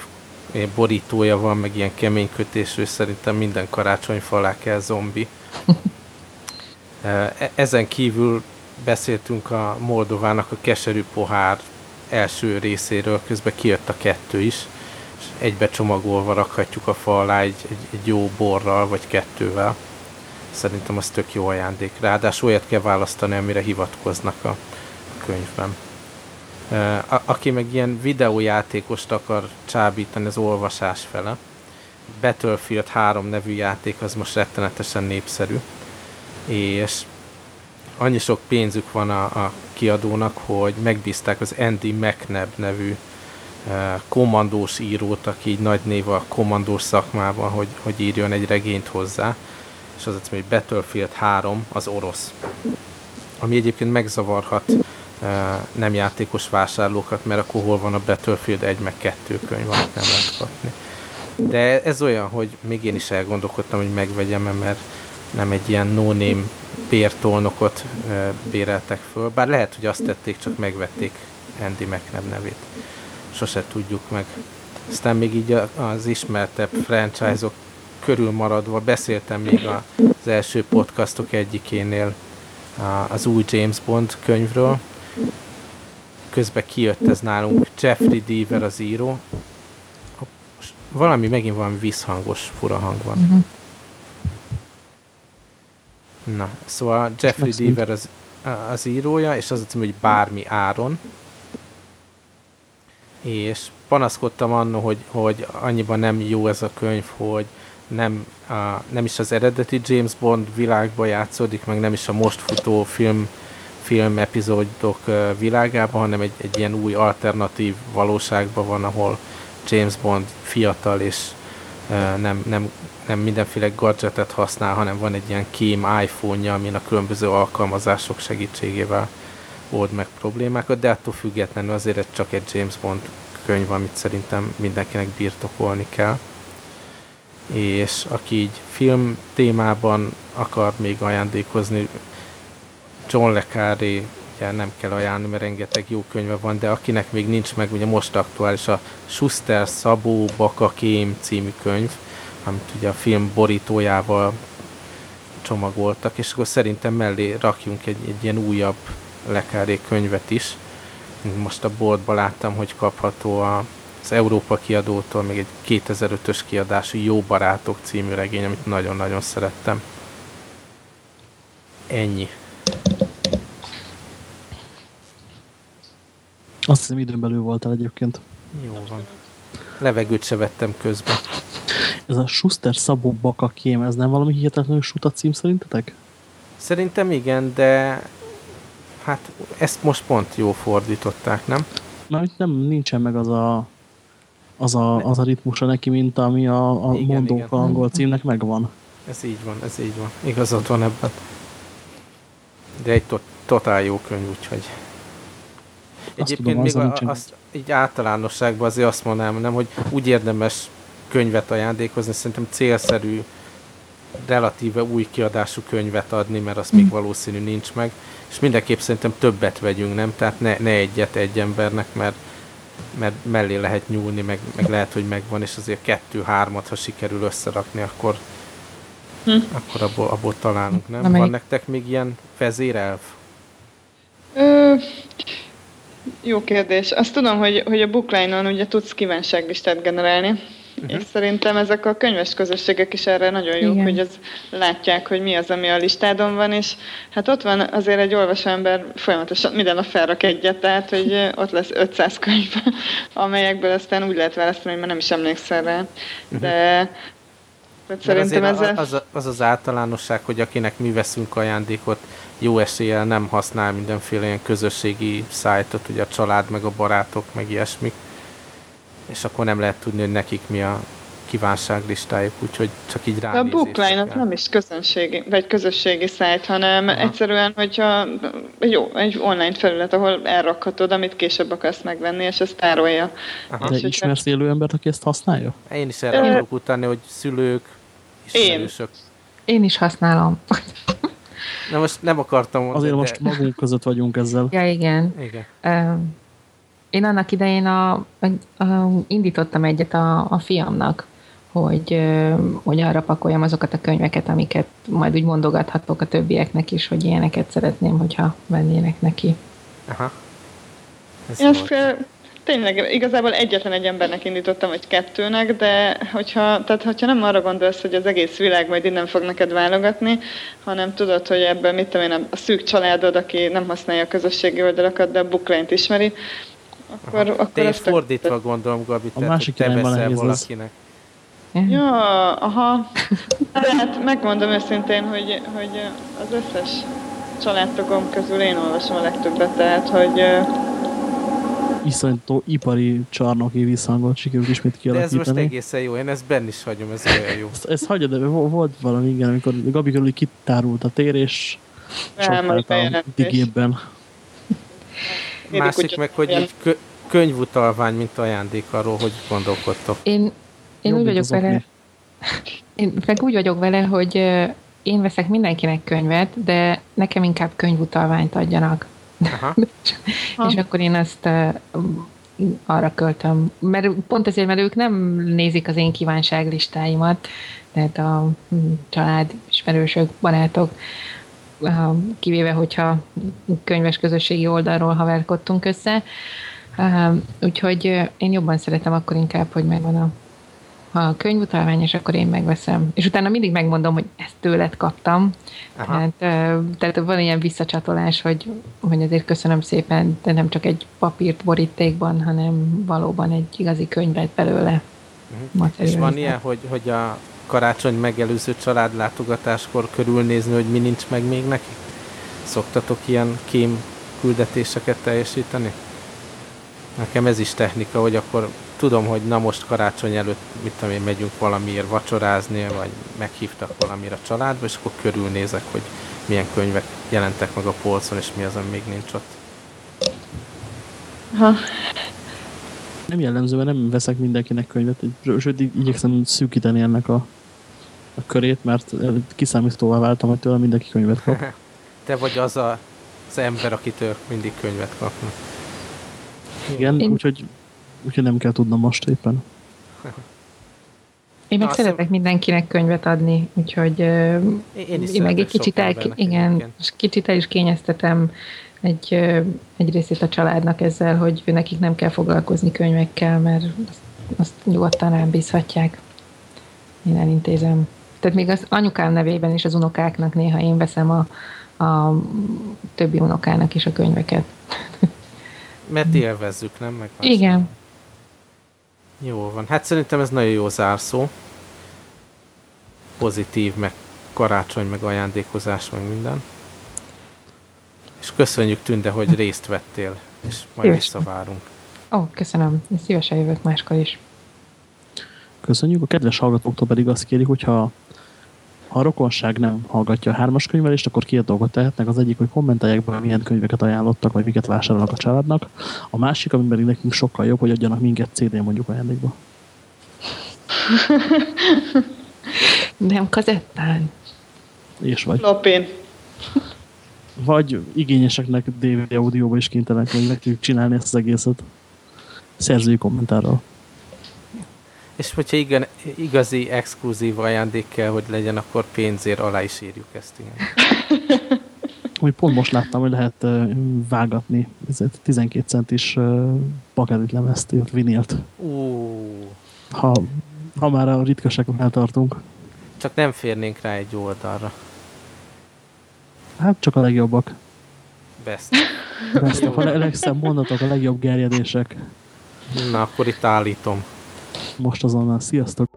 borítója van, meg ilyen kemény kötésű, szerintem minden karácsonyfa alá kell zombi. E-, ezen kívül beszéltünk a Moldovának a keserű pohár első részéről, közben kijött a kettő is, és egybe csomagolva rakhatjuk a fa alá egy, egy, egy jó borral, vagy kettővel szerintem az tök jó ajándék. Ráadásul olyat kell választani, amire hivatkoznak a könyvben. A, aki meg ilyen videójátékost akar csábítani az olvasás fele, Battlefield 3 nevű játék az most rettenetesen népszerű, és annyi sok pénzük van a, a kiadónak, hogy megbízták az Andy McNabb nevű uh, kommandós írót, aki így nagy név a kommandós szakmában, hogy, hogy írjon egy regényt hozzá, és az az hogy Battlefield 3 az orosz. Ami egyébként megzavarhat uh, nem játékos vásárlókat, mert akkor hol van a Battlefield 1 meg 2 könyv, amit nem lehet kapni. De ez olyan, hogy még én is elgondolkodtam, hogy megvegyem, mert nem egy ilyen no-name bértolnokot béreltek föl, bár lehet, hogy azt tették, csak megvették Andy McNabb nevét. Sose tudjuk meg. Aztán még így az ismertebb franchise-ok körül maradva beszéltem még az első podcastok egyikénél az új James Bond könyvről. Közben kijött ez nálunk Jeffrey Deaver az író. Valami megint valami visszhangos fura hang van. Uh-huh. Na, szóval Jeffrey Deaver az, az írója, és az a cím, hogy bármi áron. És panaszkodtam annól, hogy, hogy annyiban nem jó ez a könyv, hogy nem, a, nem is az eredeti James Bond világba játszódik, meg nem is a most futó film, film epizódok világában, hanem egy, egy ilyen új alternatív valóságban van, ahol James Bond fiatal és nem, nem nem mindenféle gadgetet használ, hanem van egy ilyen kém iPhone-ja, amin a különböző alkalmazások segítségével old meg problémákat, de attól függetlenül azért ez csak egy James Bond könyv, amit szerintem mindenkinek birtokolni kell. És aki így film témában akar még ajándékozni, John Le Carré, ugye nem kell ajánlani, mert rengeteg jó könyve van, de akinek még nincs meg, ugye most aktuális a Schuster Szabó Baka Kém című könyv, amit ugye a film borítójával csomagoltak, és akkor szerintem mellé rakjunk egy, egy ilyen újabb lekáré könyvet is. Most a boltban láttam, hogy kapható a, az Európa kiadótól még egy 2005-ös kiadású Jó Barátok című regény, amit nagyon-nagyon szerettem. Ennyi. Azt hiszem időn belül voltál egyébként. Jó van. Levegőt se vettem közben. Ez a Schuster Szabó Baka kém, ez nem valami hihetetlenül suta cím szerintetek? Szerintem igen, de hát ezt most pont jó fordították, nem? Itt nem, nincsen meg az a, az a, az a ritmusa neki, mint ami a, a igen, mondók igen. angol címnek megvan. Ez így van, ez így van. Igazad van ebben. De egy to totál jó könyv, úgyhogy... Egyébként tudom, még a, azt, így általánosságban azért azt mondanám, nem, hogy úgy érdemes könyvet ajándékozni, szerintem célszerű relatíve új kiadású könyvet adni, mert az még mm. valószínű nincs meg, és mindenképp szerintem többet vegyünk, nem? Tehát ne, ne egyet egy embernek, mert, mert mellé lehet nyúlni, meg, meg lehet, hogy megvan, és azért kettő-hármat, ha sikerül összerakni, akkor, hm. akkor abból, abból találunk, nem? Na, van nektek még ilyen vezérelv? Ö, jó kérdés. Azt tudom, hogy, hogy a bookline-on ugye tudsz kívánságlistát generálni, Uh-huh. És szerintem ezek a könyves közösségek is erre nagyon jók, Igen. hogy az látják, hogy mi az, ami a listádon van, és hát ott van azért egy olvasóember folyamatosan minden nap felrak egyet, tehát hogy ott lesz 500 könyv, amelyekből aztán úgy lehet választani, hogy már nem is emlékszel rá. Mhm. De uh-huh. szerintem ez az, az az általánosság, hogy akinek mi veszünk ajándékot, jó eséllyel nem használ mindenféle ilyen közösségi szájtot, ugye a család, meg a barátok, meg ilyesmik és akkor nem lehet tudni, hogy nekik mi a kívánságlistájuk, úgyhogy csak így rá. A bookline az nem is közönségi, vagy közösségi szájt, hanem Aha. egyszerűen, hogyha jó, egy online felület, ahol elrakhatod, amit később akarsz megvenni, és ezt tárolja. Aha. De ismersz élő embert, aki ezt használja? Én is erre akarok utáni, hogy szülők, ismerősök. Én. Én is használom. Na most nem akartam mondani, Azért de... most magunk között vagyunk ezzel. Ja, igen. igen. Uh, én annak idején a, a, a, indítottam egyet a, a fiamnak, hogy, hogy arra pakoljam azokat a könyveket, amiket majd úgy mondogathatok a többieknek is, hogy ilyeneket szeretném, hogyha vennének neki. Aha. Ez Ezt Tényleg, igazából egyetlen egy embernek indítottam, vagy kettőnek, de hogyha, tehát hogyha nem arra gondolsz, hogy az egész világ majd innen fog neked válogatni, hanem tudod, hogy ebben mit tudom én, a szűk családod, aki nem használja a közösségi oldalakat, de a bookline ismeri, akkor, Aha. akkor Te fordítva tök... gondolom, Gabi, a tehát, másik te veszel valakinek. Az... Ja, aha. Hát megmondom őszintén, hogy, hogy az összes családtagom közül én olvasom a legtöbbet, tehát hogy iszonyató ipari csarnoki visszhangot sikerült ismét kialakítani. De ez most egészen jó, én ezt benn is hagyom, ez olyan jó. ezt, ezt hagyja, de volt valami, igen, amikor Gabi körül kitárult a tér, és sokált a digében. Másik meg, hogy egy kö könyvutalvány, mint ajándék arról, hogy gondolkodtok. Én, én úgy vagyok vele, én meg úgy vagyok vele, hogy én veszek mindenkinek könyvet, de nekem inkább könyvutalványt adjanak. Aha. és akkor én azt arra költöm. Mert pont ezért, mert ők nem nézik az én kívánságlistáimat, tehát a hm, család, ismerősök, barátok, kivéve, hogyha könyves közösségi oldalról haverkodtunk össze. Úgyhogy én jobban szeretem akkor inkább, hogy megvan a a könyvutalvány, és akkor én megveszem. És utána mindig megmondom, hogy ezt tőled kaptam. Tehát, tehát van ilyen visszacsatolás, hogy, hogy azért köszönöm szépen, de nem csak egy papírt borítékban, hanem valóban egy igazi könyvet belőle. Uh-huh. És van ilyen, hogy, hogy a karácsony megelőző családlátogatáskor körülnézni, hogy mi nincs meg még neki? Szoktatok ilyen kém küldetéseket teljesíteni? Nekem ez is technika, hogy akkor tudom, hogy na most karácsony előtt, mit tudom én, megyünk valamiért vacsorázni, vagy meghívtak valamire a családba, és akkor körülnézek, hogy milyen könyvek jelentek meg a polcon, és mi az, ami még nincs ott. Ha. Nem jellemző, mert nem veszek mindenkinek könyvet, sőt, igyekszem szűkíteni ennek a, a körét, mert kiszámítóvá váltam, hogy tőle mindenki könyvet kap. Te vagy az a, az ember, akitől mindig könyvet kapnak. Igen, Én... úgyhogy úgyhogy nem kell tudnom most éppen. Én meg Na, szeretek szem... mindenkinek könyvet adni, úgyhogy én, is én meg egy kicsit, el, igen, igen. kicsit el is kényeztetem egy, egy részét a családnak ezzel, hogy nekik nem kell foglalkozni könyvekkel, mert azt, azt nyugodtan rám bízhatják. Én elintézem. Tehát még az anyukám nevében is az unokáknak néha én veszem a, a többi unokának is a könyveket. Mert élvezzük, nem? Meg Igen. Jó van. Hát szerintem ez nagyon jó zárszó. Pozitív, meg karácsony, meg ajándékozás, meg minden. És köszönjük Tünde, hogy részt vettél, és majd Szívesen. visszavárunk. Ó, oh, köszönöm. Én szívesen jövök máskor is. Köszönjük. A kedves hallgatóktól pedig azt kérik, hogyha ha a rokonság nem hallgatja a hármas könyvelést, akkor két dolgot tehetnek. Az egyik, hogy kommentálják be, milyen könyveket ajánlottak, vagy miket vásárolnak a családnak. A másik, ami pedig nekünk sokkal jobb, hogy adjanak minket CD-n mondjuk ajándékba. Nem kazettán. És vagy. Lopin. Vagy igényeseknek DVD audióba is kénytelenek, hogy meg tudjuk csinálni ezt az egészet. Szerzői kommentárral. És hogyha igen, igazi, exkluzív ajándék kell, hogy legyen, akkor pénzért alá is írjuk ezt, igen. Úgy pont most láttam, hogy lehet uh, vágatni ezért 12 centis uh, bakelit lemezt, jött vinilt. Uh. Ha, ha már a ritkaságoknál tartunk. Csak nem férnénk rá egy oldalra. Hát csak a legjobbak. Best. Best a legszebb mondatok, a legjobb gerjedések. Na, akkor itt állítom most azonnal. Sziasztok!